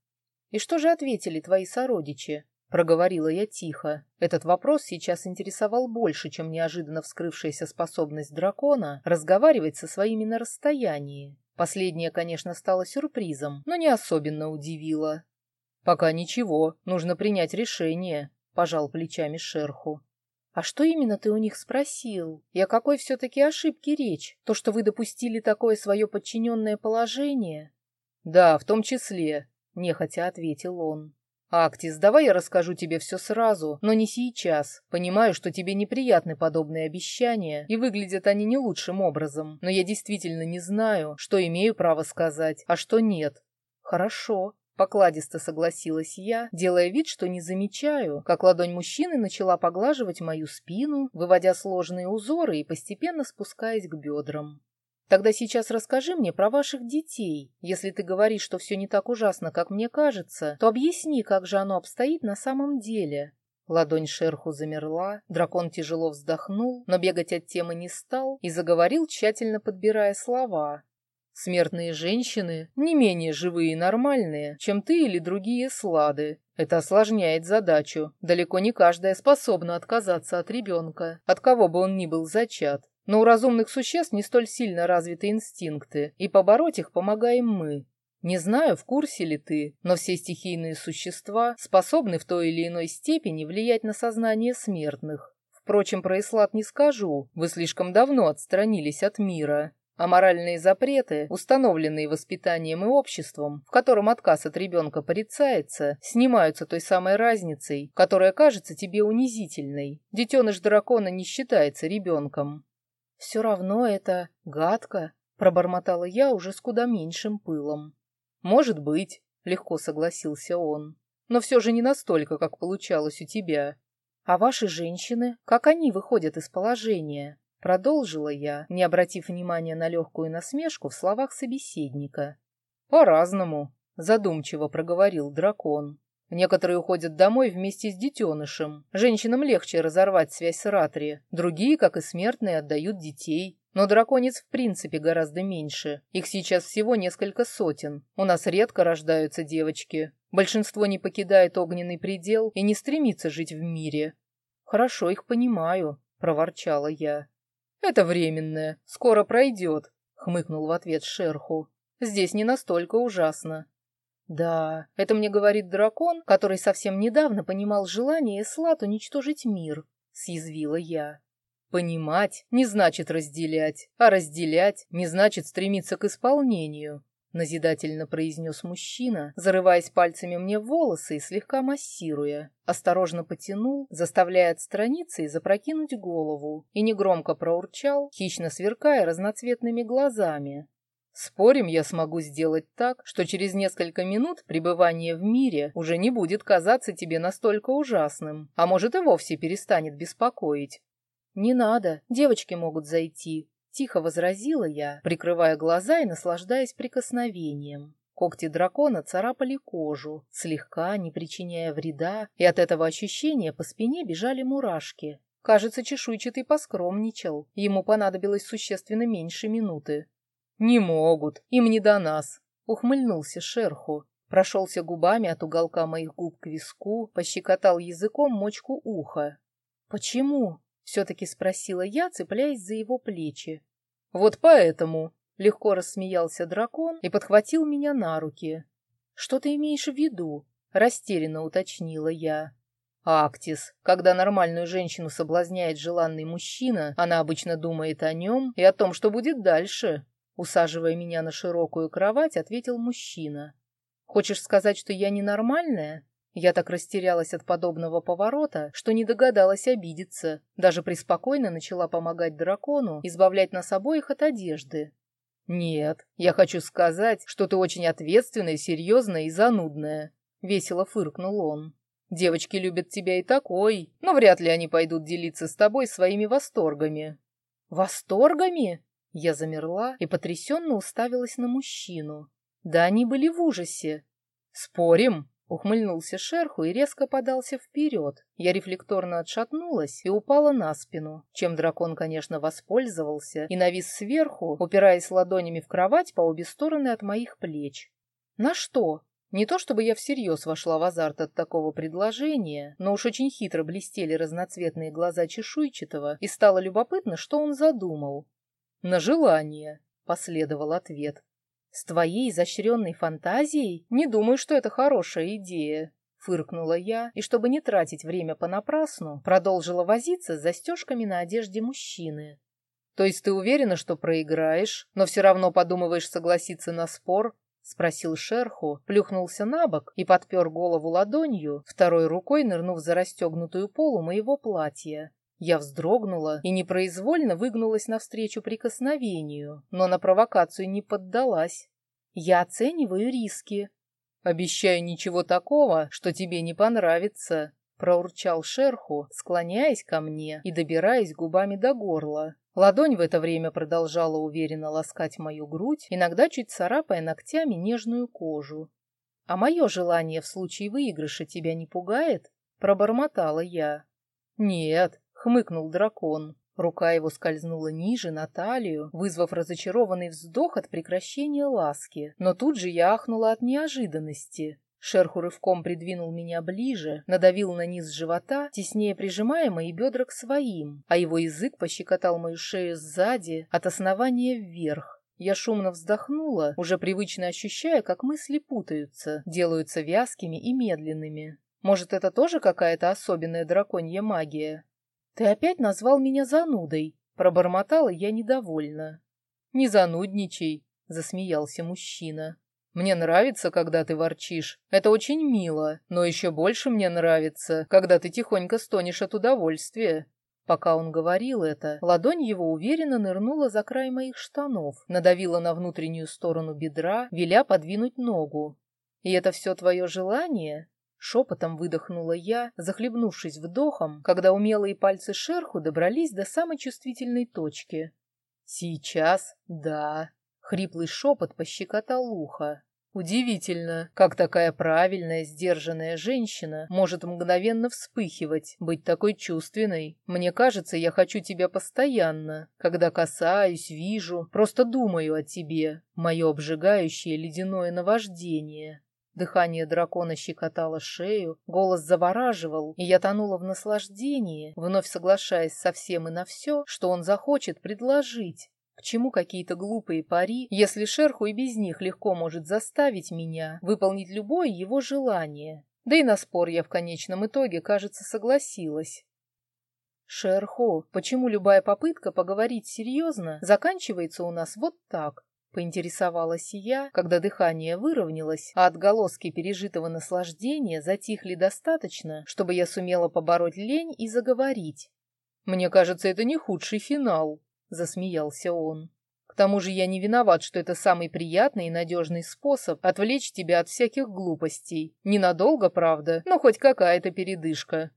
«И что же ответили твои сородичи?» — проговорила я тихо. Этот вопрос сейчас интересовал больше, чем неожиданно вскрывшаяся способность дракона разговаривать со своими на расстоянии. Последнее, конечно, стало сюрпризом, но не особенно удивило. «Пока ничего, нужно принять решение», — пожал плечами шерху. «А что именно ты у них спросил? О какой все-таки ошибке речь? То, что вы допустили такое свое подчиненное положение?» «Да, в том числе», — нехотя ответил он. «Актис, давай я расскажу тебе все сразу, но не сейчас. Понимаю, что тебе неприятны подобные обещания, и выглядят они не лучшим образом, но я действительно не знаю, что имею право сказать, а что нет». «Хорошо», — покладисто согласилась я, делая вид, что не замечаю, как ладонь мужчины начала поглаживать мою спину, выводя сложные узоры и постепенно спускаясь к бедрам. Тогда сейчас расскажи мне про ваших детей. Если ты говоришь, что все не так ужасно, как мне кажется, то объясни, как же оно обстоит на самом деле. Ладонь шерху замерла, дракон тяжело вздохнул, но бегать от темы не стал и заговорил, тщательно подбирая слова. Смертные женщины не менее живые и нормальные, чем ты или другие слады. Это осложняет задачу. Далеко не каждая способна отказаться от ребенка, от кого бы он ни был зачат. Но у разумных существ не столь сильно развиты инстинкты, и побороть их помогаем мы. Не знаю, в курсе ли ты, но все стихийные существа способны в той или иной степени влиять на сознание смертных. Впрочем, про Ислат не скажу, вы слишком давно отстранились от мира. А моральные запреты, установленные воспитанием и обществом, в котором отказ от ребенка порицается, снимаются той самой разницей, которая кажется тебе унизительной. Детеныш дракона не считается ребенком. Все равно это гадко, пробормотала я уже с куда меньшим пылом. Может быть, легко согласился он. Но все же не настолько, как получалось у тебя. А ваши женщины, как они выходят из положения? Продолжила я, не обратив внимания на легкую насмешку в словах собеседника. «По-разному», — задумчиво проговорил дракон. «Некоторые уходят домой вместе с детенышем. Женщинам легче разорвать связь с Ратри. Другие, как и смертные, отдают детей. Но драконец в принципе гораздо меньше. Их сейчас всего несколько сотен. У нас редко рождаются девочки. Большинство не покидает огненный предел и не стремится жить в мире. Хорошо их понимаю, проворчала я. «Это временное, скоро пройдет», — хмыкнул в ответ шерху. «Здесь не настолько ужасно». «Да, это мне говорит дракон, который совсем недавно понимал желание Эслат уничтожить мир», — съязвила я. «Понимать не значит разделять, а разделять не значит стремиться к исполнению», — назидательно произнес мужчина, зарываясь пальцами мне в волосы и слегка массируя. Осторожно потянул, заставляя отстраниться и запрокинуть голову, и негромко проурчал, хищно сверкая разноцветными глазами. «Спорим, я смогу сделать так, что через несколько минут пребывание в мире уже не будет казаться тебе настолько ужасным, а может и вовсе перестанет беспокоить». «Не надо, девочки могут зайти», Тихо возразила я, прикрывая глаза и наслаждаясь прикосновением. Когти дракона царапали кожу, слегка, не причиняя вреда, и от этого ощущения по спине бежали мурашки. Кажется, чешуйчатый поскромничал. Ему понадобилось существенно меньше минуты. «Не могут, им не до нас», — ухмыльнулся шерху. Прошелся губами от уголка моих губ к виску, пощекотал языком мочку уха. «Почему?» — все-таки спросила я, цепляясь за его плечи. Вот поэтому легко рассмеялся дракон и подхватил меня на руки. Что ты имеешь в виду? Растерянно уточнила я. Актис. Когда нормальную женщину соблазняет желанный мужчина, она обычно думает о нем и о том, что будет дальше. Усаживая меня на широкую кровать, ответил мужчина. Хочешь сказать, что я ненормальная? Я так растерялась от подобного поворота, что не догадалась обидеться. Даже преспокойно начала помогать дракону избавлять нас обоих от одежды. «Нет, я хочу сказать, что ты очень ответственная, серьезная и занудная», — весело фыркнул он. «Девочки любят тебя и такой, но вряд ли они пойдут делиться с тобой своими восторгами». «Восторгами?» Я замерла и потрясенно уставилась на мужчину. Да они были в ужасе. «Спорим?» Ухмыльнулся шерху и резко подался вперед. Я рефлекторно отшатнулась и упала на спину, чем дракон, конечно, воспользовался и навис сверху, упираясь ладонями в кровать по обе стороны от моих плеч. На что? Не то чтобы я всерьез вошла в азарт от такого предложения, но уж очень хитро блестели разноцветные глаза чешуйчатого, и стало любопытно, что он задумал. «На желание», — последовал ответ. «С твоей изощренной фантазией? Не думаю, что это хорошая идея», — фыркнула я, и, чтобы не тратить время понапрасну, продолжила возиться с застежками на одежде мужчины. «То есть ты уверена, что проиграешь, но все равно подумываешь согласиться на спор?» — спросил шерху, плюхнулся на бок и подпер голову ладонью, второй рукой нырнув за расстегнутую полу моего платья. Я вздрогнула и непроизвольно выгнулась навстречу прикосновению, но на провокацию не поддалась. Я оцениваю риски. «Обещаю ничего такого, что тебе не понравится», — проурчал шерху, склоняясь ко мне и добираясь губами до горла. Ладонь в это время продолжала уверенно ласкать мою грудь, иногда чуть царапая ногтями нежную кожу. «А мое желание в случае выигрыша тебя не пугает?» — пробормотала я. «Нет, хмыкнул дракон. Рука его скользнула ниже, на талию, вызвав разочарованный вздох от прекращения ласки. Но тут же я ахнула от неожиданности. Шерху рывком придвинул меня ближе, надавил на низ живота, теснее прижимая мои бедра к своим, а его язык пощекотал мою шею сзади, от основания вверх. Я шумно вздохнула, уже привычно ощущая, как мысли путаются, делаются вязкими и медленными. Может, это тоже какая-то особенная драконья магия? «Ты опять назвал меня занудой», — пробормотала я недовольно. Не занудничай, засмеялся мужчина. Мне нравится, когда ты ворчишь. Это очень мило, но еще больше мне нравится, когда ты тихонько стонешь от удовольствия. Пока он говорил это, ладонь его уверенно нырнула за край моих штанов, надавила на внутреннюю сторону бедра, веля подвинуть ногу. «И это все твое желание?» Шепотом выдохнула я, захлебнувшись вдохом, когда умелые пальцы шерху добрались до самой чувствительной точки. «Сейчас, да», Хриплый шепот пощекотал ухо. Удивительно, как такая правильная, сдержанная женщина может мгновенно вспыхивать, быть такой чувственной. Мне кажется, я хочу тебя постоянно. Когда касаюсь, вижу, просто думаю о тебе. Мое обжигающее ледяное наваждение. Дыхание дракона щекотало шею, голос завораживал, и я тонула в наслаждении, вновь соглашаясь со всем и на все, что он захочет предложить. К чему какие-то глупые пари, если шерху и без них легко может заставить меня выполнить любое его желание? Да и на спор я в конечном итоге, кажется, согласилась. Шерху, почему любая попытка поговорить серьезно заканчивается у нас вот так? Поинтересовалась я, когда дыхание выровнялось, а отголоски пережитого наслаждения затихли достаточно, чтобы я сумела побороть лень и заговорить. Мне кажется, это не худший финал, — засмеялся он. «К тому же я не виноват, что это самый приятный и надежный способ отвлечь тебя от всяких глупостей. Ненадолго, правда, но хоть какая-то передышка.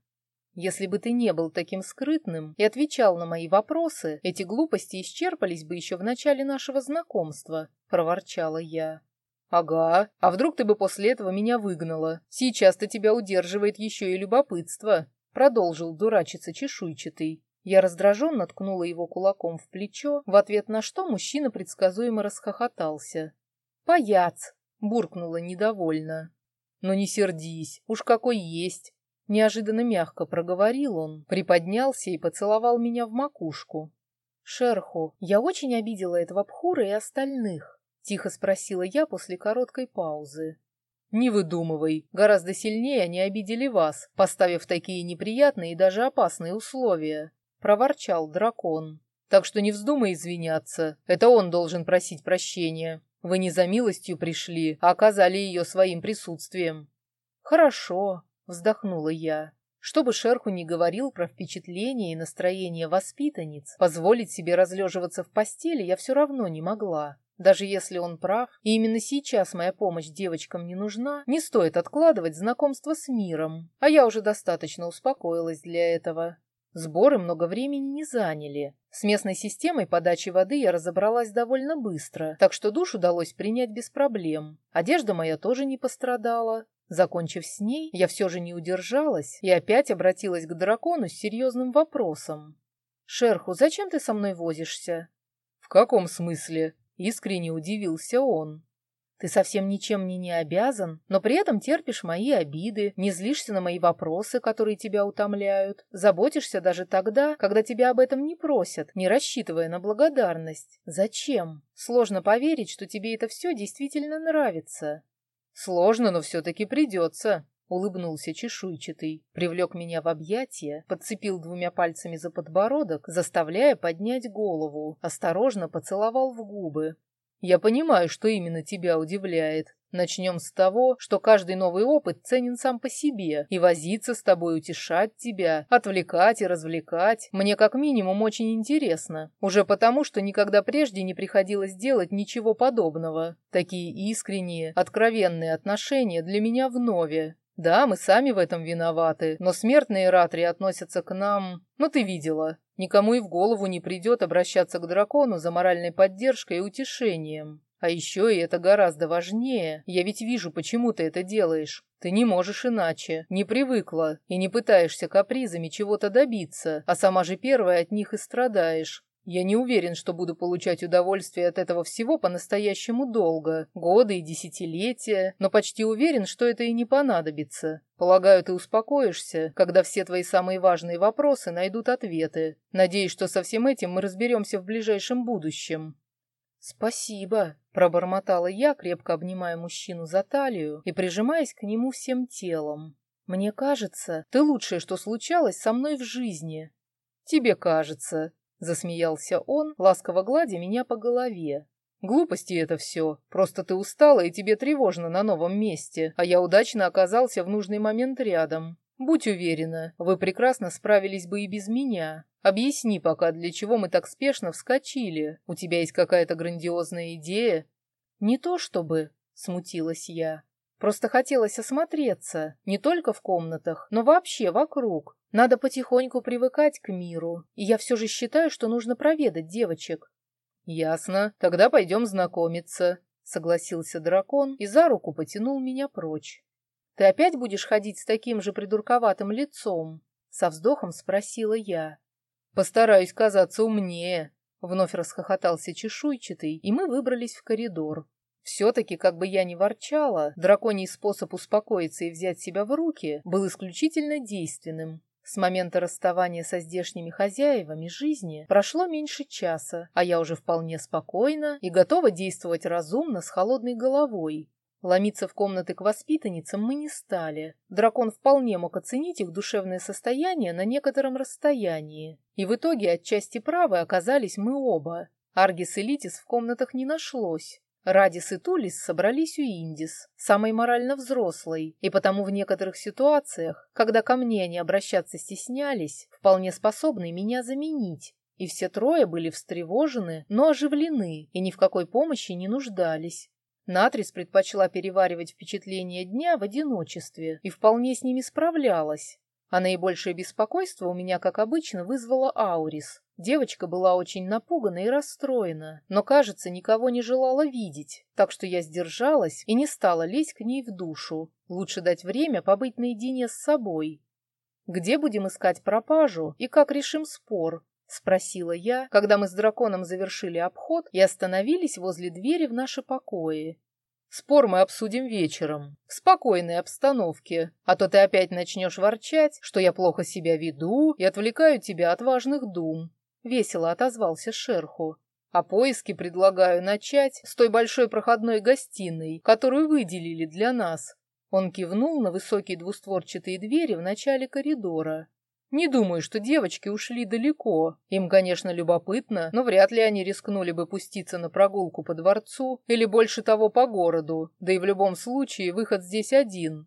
Если бы ты не был таким скрытным и отвечал на мои вопросы, эти глупости исчерпались бы еще в начале нашего знакомства», — проворчала я. «Ага, а вдруг ты бы после этого меня выгнала? Сейчас-то тебя удерживает еще и любопытство», — продолжил дурачиться чешуйчатый. Я раздраженно ткнула его кулаком в плечо, в ответ на что мужчина предсказуемо расхохотался. «Паяц!» — буркнула недовольно. «Но не сердись, уж какой есть!» Неожиданно мягко проговорил он, приподнялся и поцеловал меня в макушку. «Шерху, я очень обидела этого Пхура и остальных», — тихо спросила я после короткой паузы. «Не выдумывай, гораздо сильнее они обидели вас, поставив такие неприятные и даже опасные условия проворчал дракон. Так что не вздумай извиняться. Это он должен просить прощения. Вы не за милостью пришли, а оказали ее своим присутствием. Хорошо, вздохнула я. Что бы Шерху не говорил про впечатление и настроение воспитанниц, позволить себе разлеживаться в постели я все равно не могла. Даже если он прав, и именно сейчас моя помощь девочкам не нужна, не стоит откладывать знакомство с миром, а я уже достаточно успокоилась для этого. Сборы много времени не заняли. С местной системой подачи воды я разобралась довольно быстро, так что душ удалось принять без проблем. Одежда моя тоже не пострадала. Закончив с ней, я все же не удержалась и опять обратилась к дракону с серьезным вопросом. «Шерху, зачем ты со мной возишься?» «В каком смысле?» — искренне удивился он. Ты совсем ничем мне не обязан, но при этом терпишь мои обиды, не злишься на мои вопросы, которые тебя утомляют, заботишься даже тогда, когда тебя об этом не просят, не рассчитывая на благодарность. Зачем? Сложно поверить, что тебе это все действительно нравится. Сложно, но все-таки придется. Улыбнулся чешуйчатый, привлек меня в объятия, подцепил двумя пальцами за подбородок, заставляя поднять голову, осторожно поцеловал в губы, я понимаю, что именно тебя удивляет. Начнем с того, что каждый новый опыт ценен сам по себе, и возиться с тобой, утешать тебя, отвлекать и развлекать мне как минимум очень интересно, уже потому, что никогда прежде не приходилось делать ничего подобного. Такие искренние, откровенные отношения для меня вновь. Да, мы сами в этом виноваты, но смертные ратри относятся к нам... Ну, ты видела. Никому и в голову не придет обращаться к дракону за моральной поддержкой и утешением. А еще и это гораздо важнее. Я ведь вижу, почему ты это делаешь. Ты не можешь иначе, не привыкла и не пытаешься капризами чего-то добиться, а сама же первая от них и страдаешь. Я не уверен, что буду получать удовольствие от этого всего по-настоящему долго, годы и десятилетия, но почти уверен, что это и не понадобится. Полагаю, ты успокоишься, когда все твои самые важные вопросы найдут ответы. Надеюсь, что со всем этим мы разберемся в ближайшем будущем. «Спасибо», — пробормотала я, крепко обнимая мужчину за талию и прижимаясь к нему всем телом. «Мне кажется, ты лучшее, что случалось со мной в жизни». «Тебе кажется», Засмеялся он, ласково гладя меня по голове. Глупости это все. Просто ты устала и тебе тревожно на новом месте, а я удачно оказался в нужный момент рядом. Будь уверена, вы прекрасно справились бы и без меня. Объясни пока, для чего мы так спешно вскочили. У тебя есть какая-то грандиозная идея? Не то чтобы, смутилась я. Просто хотелось осмотреться, не только в комнатах, но вообще вокруг. Надо потихоньку привыкать к миру, и я все же считаю, что нужно проведать девочек. Ясно, тогда пойдем знакомиться, согласился дракон и за руку потянул меня прочь. Ты опять будешь ходить с таким же придурковатым лицом? Со вздохом спросила я. Постараюсь казаться умнее, вновь расхохотался чешуйчатый, и мы выбрались в коридор. Все-таки, как бы я ни ворчала, драконий способ успокоиться и взять себя в руки был исключительно действенным. С момента расставания со здешними хозяевами жизни прошло меньше часа, а я уже вполне спокойна и готова действовать разумно с холодной головой. Ломиться в комнаты к воспитанницам мы не стали. Дракон вполне мог оценить их душевное состояние на некотором расстоянии. И в итоге отчасти правы оказались мы оба. Аргис и Литис в комнатах не нашлось. Радис и Тулис собрались у Индис, самой морально взрослой, и потому в некоторых ситуациях, когда ко мне они обращаться стеснялись, вполне способны меня заменить. И все трое были встревожены, но оживлены и ни в какой помощи не нуждались. Натрис предпочла переваривать впечатления дня в одиночестве и вполне с ними справлялась. А наибольшее беспокойство у меня, как обычно, вызвала Аурис. Девочка была очень напугана и расстроена, но, кажется, никого не желала видеть, так что я сдержалась и не стала лезть к ней в душу. Лучше дать время побыть наедине с собой. «Где будем искать пропажу и как решим спор?» — спросила я, когда мы с драконом завершили обход и остановились возле двери в наши покои. Спор мы обсудим вечером, в спокойной обстановке, а то ты опять начнешь ворчать, что я плохо себя веду и отвлекаю тебя от важных дум. Весело отозвался Шерху. А поиски предлагаю начать с той большой проходной гостиной, которую выделили для нас. Он кивнул на высокие двустворчатые двери в начале коридора. Не думаю, что девочки ушли далеко. Им, конечно, любопытно, но вряд ли они рискнули бы пуститься на прогулку по дворцу или больше того по городу, да и в любом случае выход здесь один.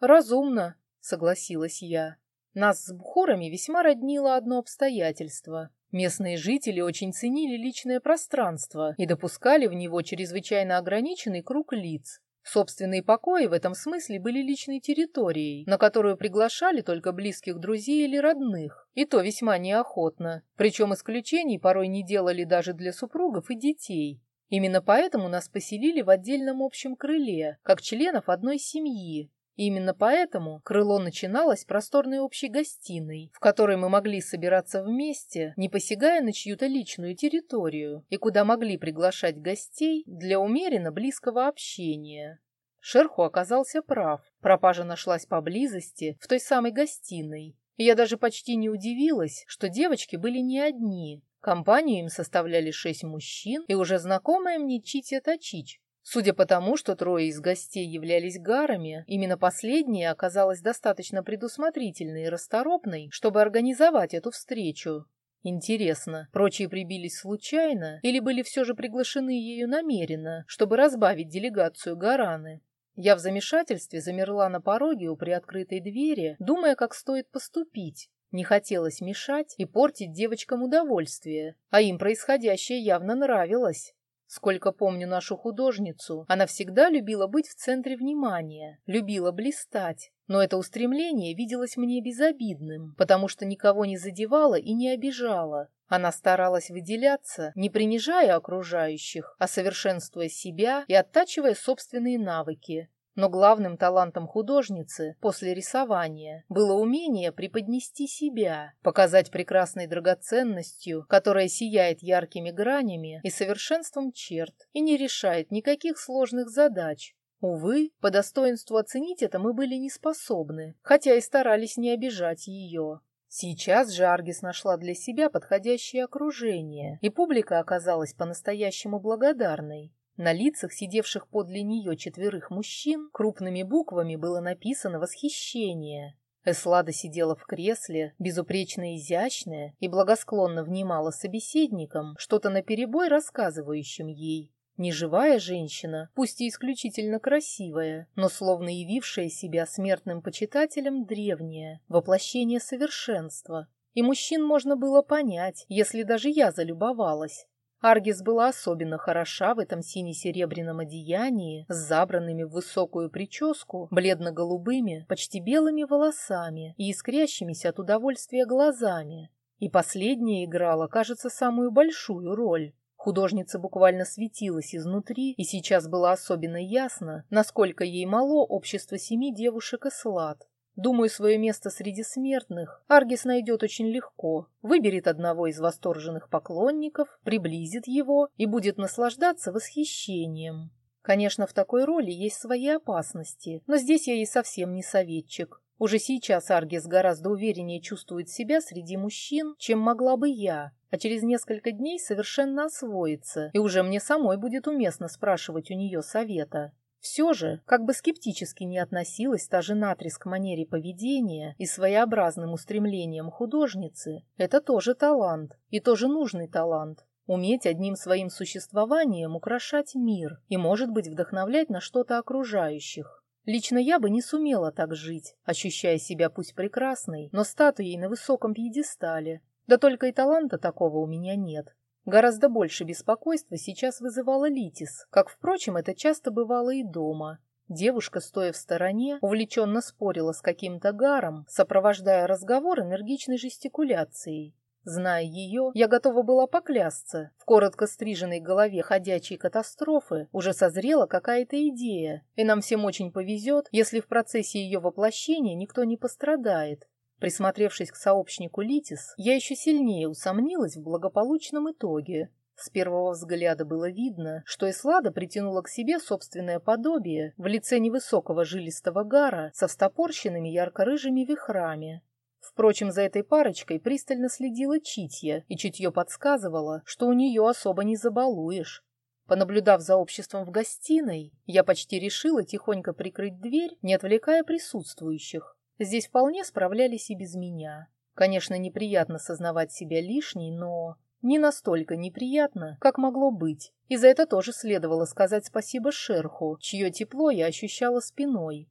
Разумно, согласилась я. Нас с бхурами весьма роднило одно обстоятельство. Местные жители очень ценили личное пространство и допускали в него чрезвычайно ограниченный круг лиц. Собственные покои в этом смысле были личной территорией, на которую приглашали только близких друзей или родных, и то весьма неохотно. Причем исключений порой не делали даже для супругов и детей. Именно поэтому нас поселили в отдельном общем крыле, как членов одной семьи, именно поэтому крыло начиналось просторной общей гостиной, в которой мы могли собираться вместе, не посягая на чью-то личную территорию, и куда могли приглашать гостей для умеренно близкого общения. Шерху оказался прав. Пропажа нашлась поблизости, в той самой гостиной. И я даже почти не удивилась, что девочки были не одни. Компанию им составляли шесть мужчин и уже знакомая мне Читя Тачич, Судя по тому, что трое из гостей являлись гарами, именно последняя оказалась достаточно предусмотрительной и расторопной, чтобы организовать эту встречу. Интересно, прочие прибились случайно или были все же приглашены ею намеренно, чтобы разбавить делегацию Гараны? Я в замешательстве замерла на пороге у приоткрытой двери, думая, как стоит поступить. Не хотелось мешать и портить девочкам удовольствие, а им происходящее явно нравилось. Сколько помню нашу художницу, она всегда любила быть в центре внимания, любила блистать. Но это устремление виделось мне безобидным, потому что никого не задевала и не обижала. Она старалась выделяться, не принижая окружающих, а совершенствуя себя и оттачивая собственные навыки. Но главным талантом художницы после рисования было умение преподнести себя, показать прекрасной драгоценностью, которая сияет яркими гранями и совершенством черт и не решает никаких сложных задач. Увы, по достоинству оценить это мы были не способны, хотя и старались не обижать ее. Сейчас же Аргис нашла для себя подходящее окружение, и публика оказалась по-настоящему благодарной. На лицах сидевших подле нее четверых мужчин крупными буквами было написано восхищение. Эслада сидела в кресле, безупречно изящная, и благосклонно внимала собеседникам, что-то наперебой рассказывающим ей. Неживая женщина, пусть и исключительно красивая, но словно явившая себя смертным почитателем древняя, воплощение совершенства. И мужчин можно было понять, если даже я залюбовалась. Аргис была особенно хороша в этом сине-серебряном одеянии с забранными в высокую прическу, бледно-голубыми, почти белыми волосами и искрящимися от удовольствия глазами. И последняя играла, кажется, самую большую роль. Художница буквально светилась изнутри, и сейчас было особенно ясно, насколько ей мало общество семи девушек и слад. Думаю, свое место среди смертных Аргис найдет очень легко, выберет одного из восторженных поклонников, приблизит его и будет наслаждаться восхищением. Конечно, в такой роли есть свои опасности, но здесь я ей совсем не советчик. Уже сейчас Аргис гораздо увереннее чувствует себя среди мужчин, чем могла бы я, а через несколько дней совершенно освоится, и уже мне самой будет уместно спрашивать у нее совета. Все же, как бы скептически не относилась та же Натрис к манере поведения и своеобразным устремлениям художницы, это тоже талант, и тоже нужный талант. Уметь одним своим существованием украшать мир и, может быть, вдохновлять на что-то окружающих. Лично я бы не сумела так жить, ощущая себя пусть прекрасной, но статуей на высоком пьедестале. Да только и таланта такого у меня нет. Гораздо больше беспокойства сейчас вызывала Литис, как, впрочем, это часто бывало и дома. Девушка, стоя в стороне, увлеченно спорила с каким-то гаром, сопровождая разговор энергичной жестикуляцией. Зная ее, я готова была поклясться. В коротко стриженной голове ходячей катастрофы уже созрела какая-то идея, и нам всем очень повезет, если в процессе ее воплощения никто не пострадает. Присмотревшись к сообщнику Литис, я еще сильнее усомнилась в благополучном итоге. С первого взгляда было видно, что Эслада притянула к себе собственное подобие в лице невысокого жилистого гара со встопорщенными ярко-рыжими вихрами. Впрочем, за этой парочкой пристально следила Читья, и чутье подсказывало, что у нее особо не забалуешь. Понаблюдав за обществом в гостиной, я почти решила тихонько прикрыть дверь, не отвлекая присутствующих. Здесь вполне справлялись и без меня. Конечно, неприятно сознавать себя лишней, но не настолько неприятно, как могло быть. И за это тоже следовало сказать спасибо шерху, чье тепло я ощущала спиной.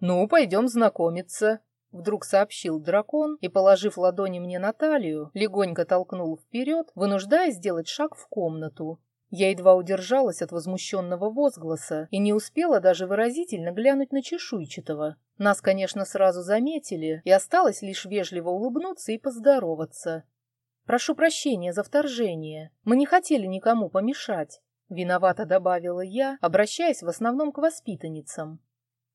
«Ну, пойдем знакомиться», — вдруг сообщил дракон и, положив ладони мне на талию, легонько толкнул вперед, вынуждая сделать шаг в комнату. Я едва удержалась от возмущенного возгласа и не успела даже выразительно глянуть на чешуйчатого. Нас, конечно, сразу заметили, и осталось лишь вежливо улыбнуться и поздороваться. «Прошу прощения за вторжение. Мы не хотели никому помешать», — виновато добавила я, обращаясь в основном к воспитанницам.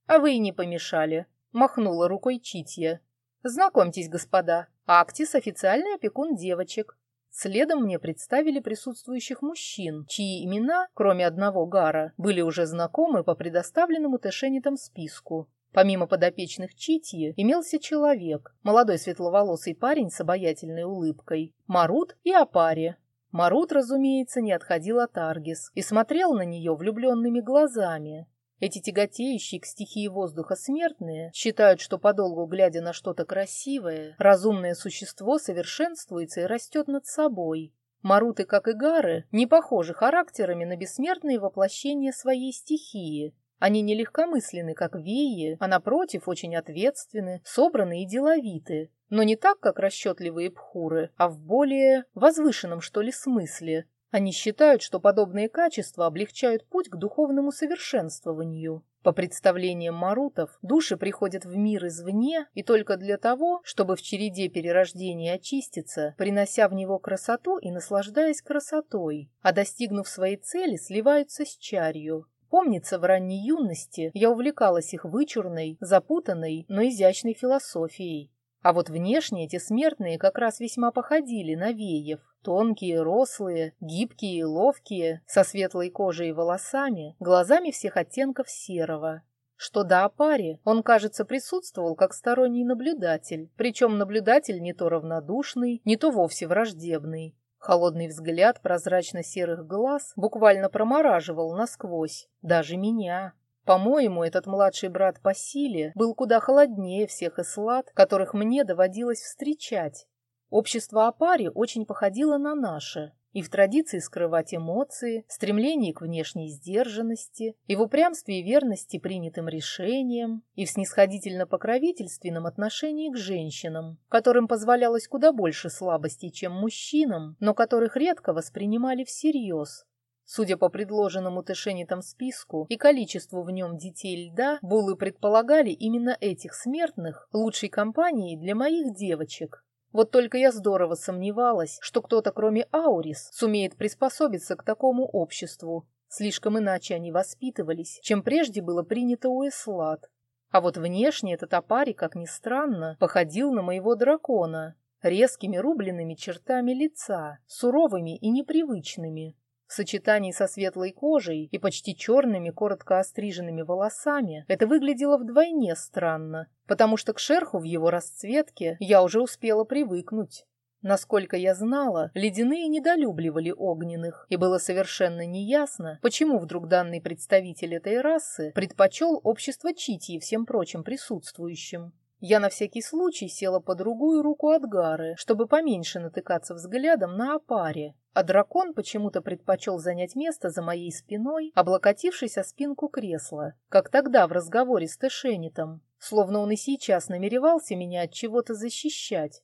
«А вы и не помешали», — махнула рукой Читья. «Знакомьтесь, господа, Актис — официальный опекун девочек. Следом мне представили присутствующих мужчин, чьи имена, кроме одного Гара, были уже знакомы по предоставленному Тэшенитам списку. Помимо подопечных Читьи имелся человек, молодой светловолосый парень с обаятельной улыбкой, Марут и Апари. Марут, разумеется, не отходил от Аргис и смотрел на нее влюбленными глазами. Эти тяготеющие к стихии воздуха смертные считают, что подолгу глядя на что-то красивое, разумное существо совершенствуется и растет над собой. Маруты, как и Гары, не похожи характерами на бессмертные воплощения своей стихии. Они не легкомысленны, как веи, а, напротив, очень ответственны, собраны и деловиты. Но не так, как расчетливые пхуры, а в более возвышенном, что ли, смысле, они считают, что подобные качества облегчают путь к духовному совершенствованию. По представлениям марутов, души приходят в мир извне и только для того, чтобы в череде перерождения очиститься, принося в него красоту и наслаждаясь красотой, а достигнув своей цели, сливаются с чарью. Помнится, в ранней юности я увлекалась их вычурной, запутанной, но изящной философией. А вот внешне эти смертные как раз весьма походили на веев. Тонкие, рослые, гибкие и ловкие, со светлой кожей и волосами, глазами всех оттенков серого. Что до Апари, он, кажется, присутствовал как сторонний наблюдатель, причем наблюдатель не то равнодушный, не то вовсе враждебный. Холодный взгляд прозрачно-серых глаз буквально промораживал насквозь, даже меня. По-моему, этот младший брат по силе был куда холоднее всех эслад, которых мне доводилось встречать. Общество о паре очень походило на наше, и в традиции скрывать эмоции, стремлении к внешней сдержанности, и в упрямстве и верности принятым решениям, и в снисходительно-покровительственном отношении к женщинам, которым позволялось куда больше слабостей, чем мужчинам, но которых редко воспринимали всерьез. Судя по предложенному Тэшенитам списку и количеству в нем детей льда, булы предполагали именно этих смертных лучшей компанией для моих девочек. Вот только я здорово сомневалась, что кто-то, кроме Аурис, сумеет приспособиться к такому обществу. Слишком иначе они воспитывались, чем прежде было принято у Эслат. А вот внешне этот опари, как ни странно, походил на моего дракона, резкими рубленными чертами лица, суровыми и непривычными. В сочетании со светлой кожей и почти черными, коротко остриженными волосами это выглядело вдвойне странно, потому что к шерху в его расцветке я уже успела привыкнуть. Насколько я знала, ледяные недолюбливали огненных, и было совершенно неясно, почему вдруг данный представитель этой расы предпочел общество Чити всем прочим присутствующим. Я на всякий случай села по другую руку от Гары, чтобы поменьше натыкаться взглядом на опаре, а дракон почему-то предпочел занять место за моей спиной, облокотившись о спинку кресла, как тогда в разговоре с Тэшенитом, словно он и сейчас намеревался меня от чего-то защищать.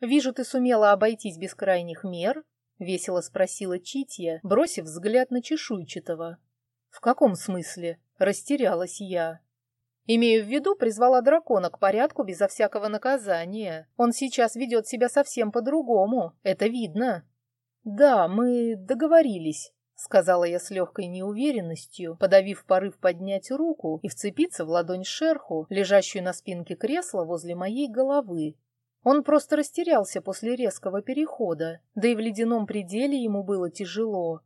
«Вижу, ты сумела обойтись без крайних мер?» — весело спросила Читья, бросив взгляд на чешуйчатого. «В каком смысле?» — растерялась я. Имею в виду, призвала дракона к порядку безо всякого наказания. Он сейчас ведет себя совсем по-другому, это видно. Да, мы договорились, сказала я с легкой неуверенностью, подавив порыв поднять руку и вцепиться в ладонь шерху, лежащую на спинке кресла возле моей головы. Он просто растерялся после резкого перехода, да и в ледяном пределе ему было тяжело.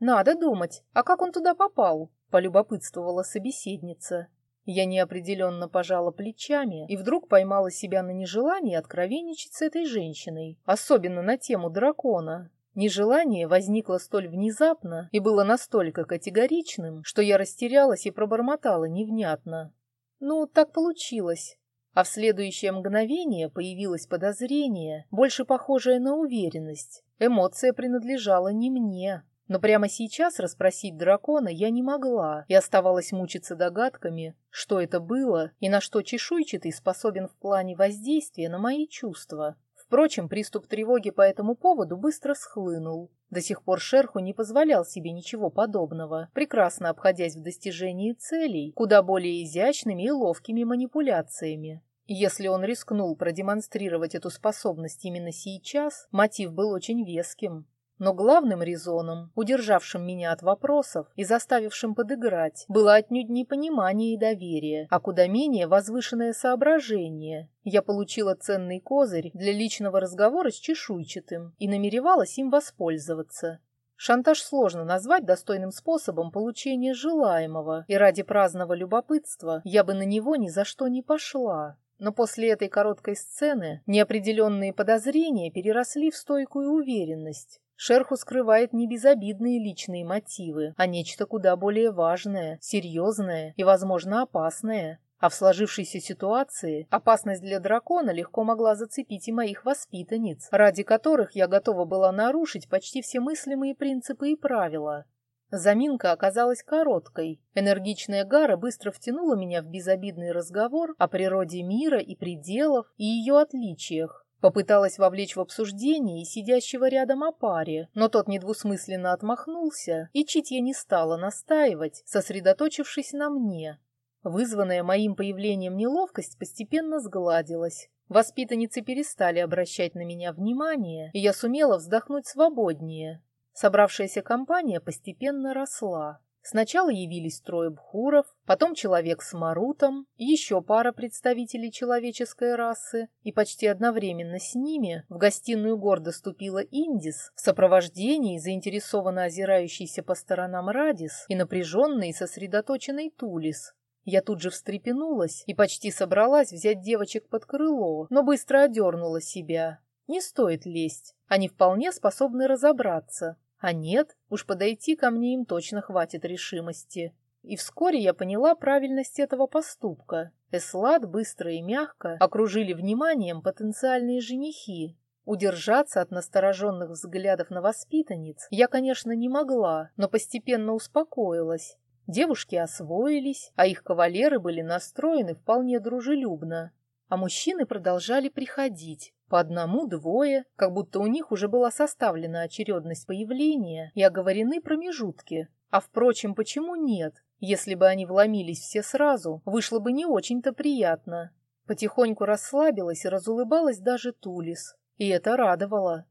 «Надо думать, а как он туда попал?» — полюбопытствовала собеседница. Я неопределенно пожала плечами и вдруг поймала себя на нежелании откровенничать с этой женщиной, особенно на тему дракона. Нежелание возникло столь внезапно и было настолько категоричным, что я растерялась и пробормотала невнятно. Ну, так получилось. А в следующее мгновение появилось подозрение, больше похожее на уверенность. Эмоция принадлежала не мне. Но прямо сейчас расспросить дракона я не могла и оставалась мучиться догадками, что это было и на что чешуйчатый способен в плане воздействия на мои чувства. Впрочем, приступ тревоги по этому поводу быстро схлынул. До сих пор шерху не позволял себе ничего подобного, прекрасно обходясь в достижении целей куда более изящными и ловкими манипуляциями. Если он рискнул продемонстрировать эту способность именно сейчас, мотив был очень веским. Но главным резоном, удержавшим меня от вопросов и заставившим подыграть, было отнюдь не понимание и доверие, а куда менее возвышенное соображение. Я получила ценный козырь для личного разговора с чешуйчатым и намеревалась им воспользоваться. Шантаж сложно назвать достойным способом получения желаемого, и ради праздного любопытства я бы на него ни за что не пошла. Но после этой короткой сцены неопределенные подозрения переросли в стойкую уверенность. Шерху скрывает не безобидные личные мотивы, а нечто куда более важное, серьезное и, возможно, опасное. А в сложившейся ситуации опасность для дракона легко могла зацепить и моих воспитанниц, ради которых я готова была нарушить почти все мыслимые принципы и правила. Заминка оказалась короткой. Энергичная Гара быстро втянула меня в безобидный разговор о природе мира и пределов и ее отличиях. Попыталась вовлечь в обсуждение и сидящего рядом о паре, но тот недвусмысленно отмахнулся, и Читья не стала настаивать, сосредоточившись на мне. Вызванная моим появлением неловкость постепенно сгладилась. Воспитанницы перестали обращать на меня внимание, и я сумела вздохнуть свободнее. Собравшаяся компания постепенно росла. Сначала явились трое бхуров, потом человек с марутом, еще пара представителей человеческой расы, и почти одновременно с ними в гостиную гордо ступила Индис в сопровождении заинтересованно озирающейся по сторонам Радис и напряженной и сосредоточенной Тулис. Я тут же встрепенулась и почти собралась взять девочек под крыло, но быстро одернула себя. Не стоит лезть, они вполне способны разобраться, а нет, уж подойти ко мне им точно хватит решимости. И вскоре я поняла правильность этого поступка. Эслад быстро и мягко окружили вниманием потенциальные женихи. Удержаться от настороженных взглядов на воспитанниц я, конечно, не могла, но постепенно успокоилась. Девушки освоились, а их кавалеры были настроены вполне дружелюбно. А мужчины продолжали приходить, по одному-двое, как будто у них уже была составлена очередность появления и оговорены промежутки. А впрочем, почему нет? Если бы они вломились все сразу, вышло бы не очень-то приятно. Потихоньку расслабилась и разулыбалась даже Тулис. И это радовало.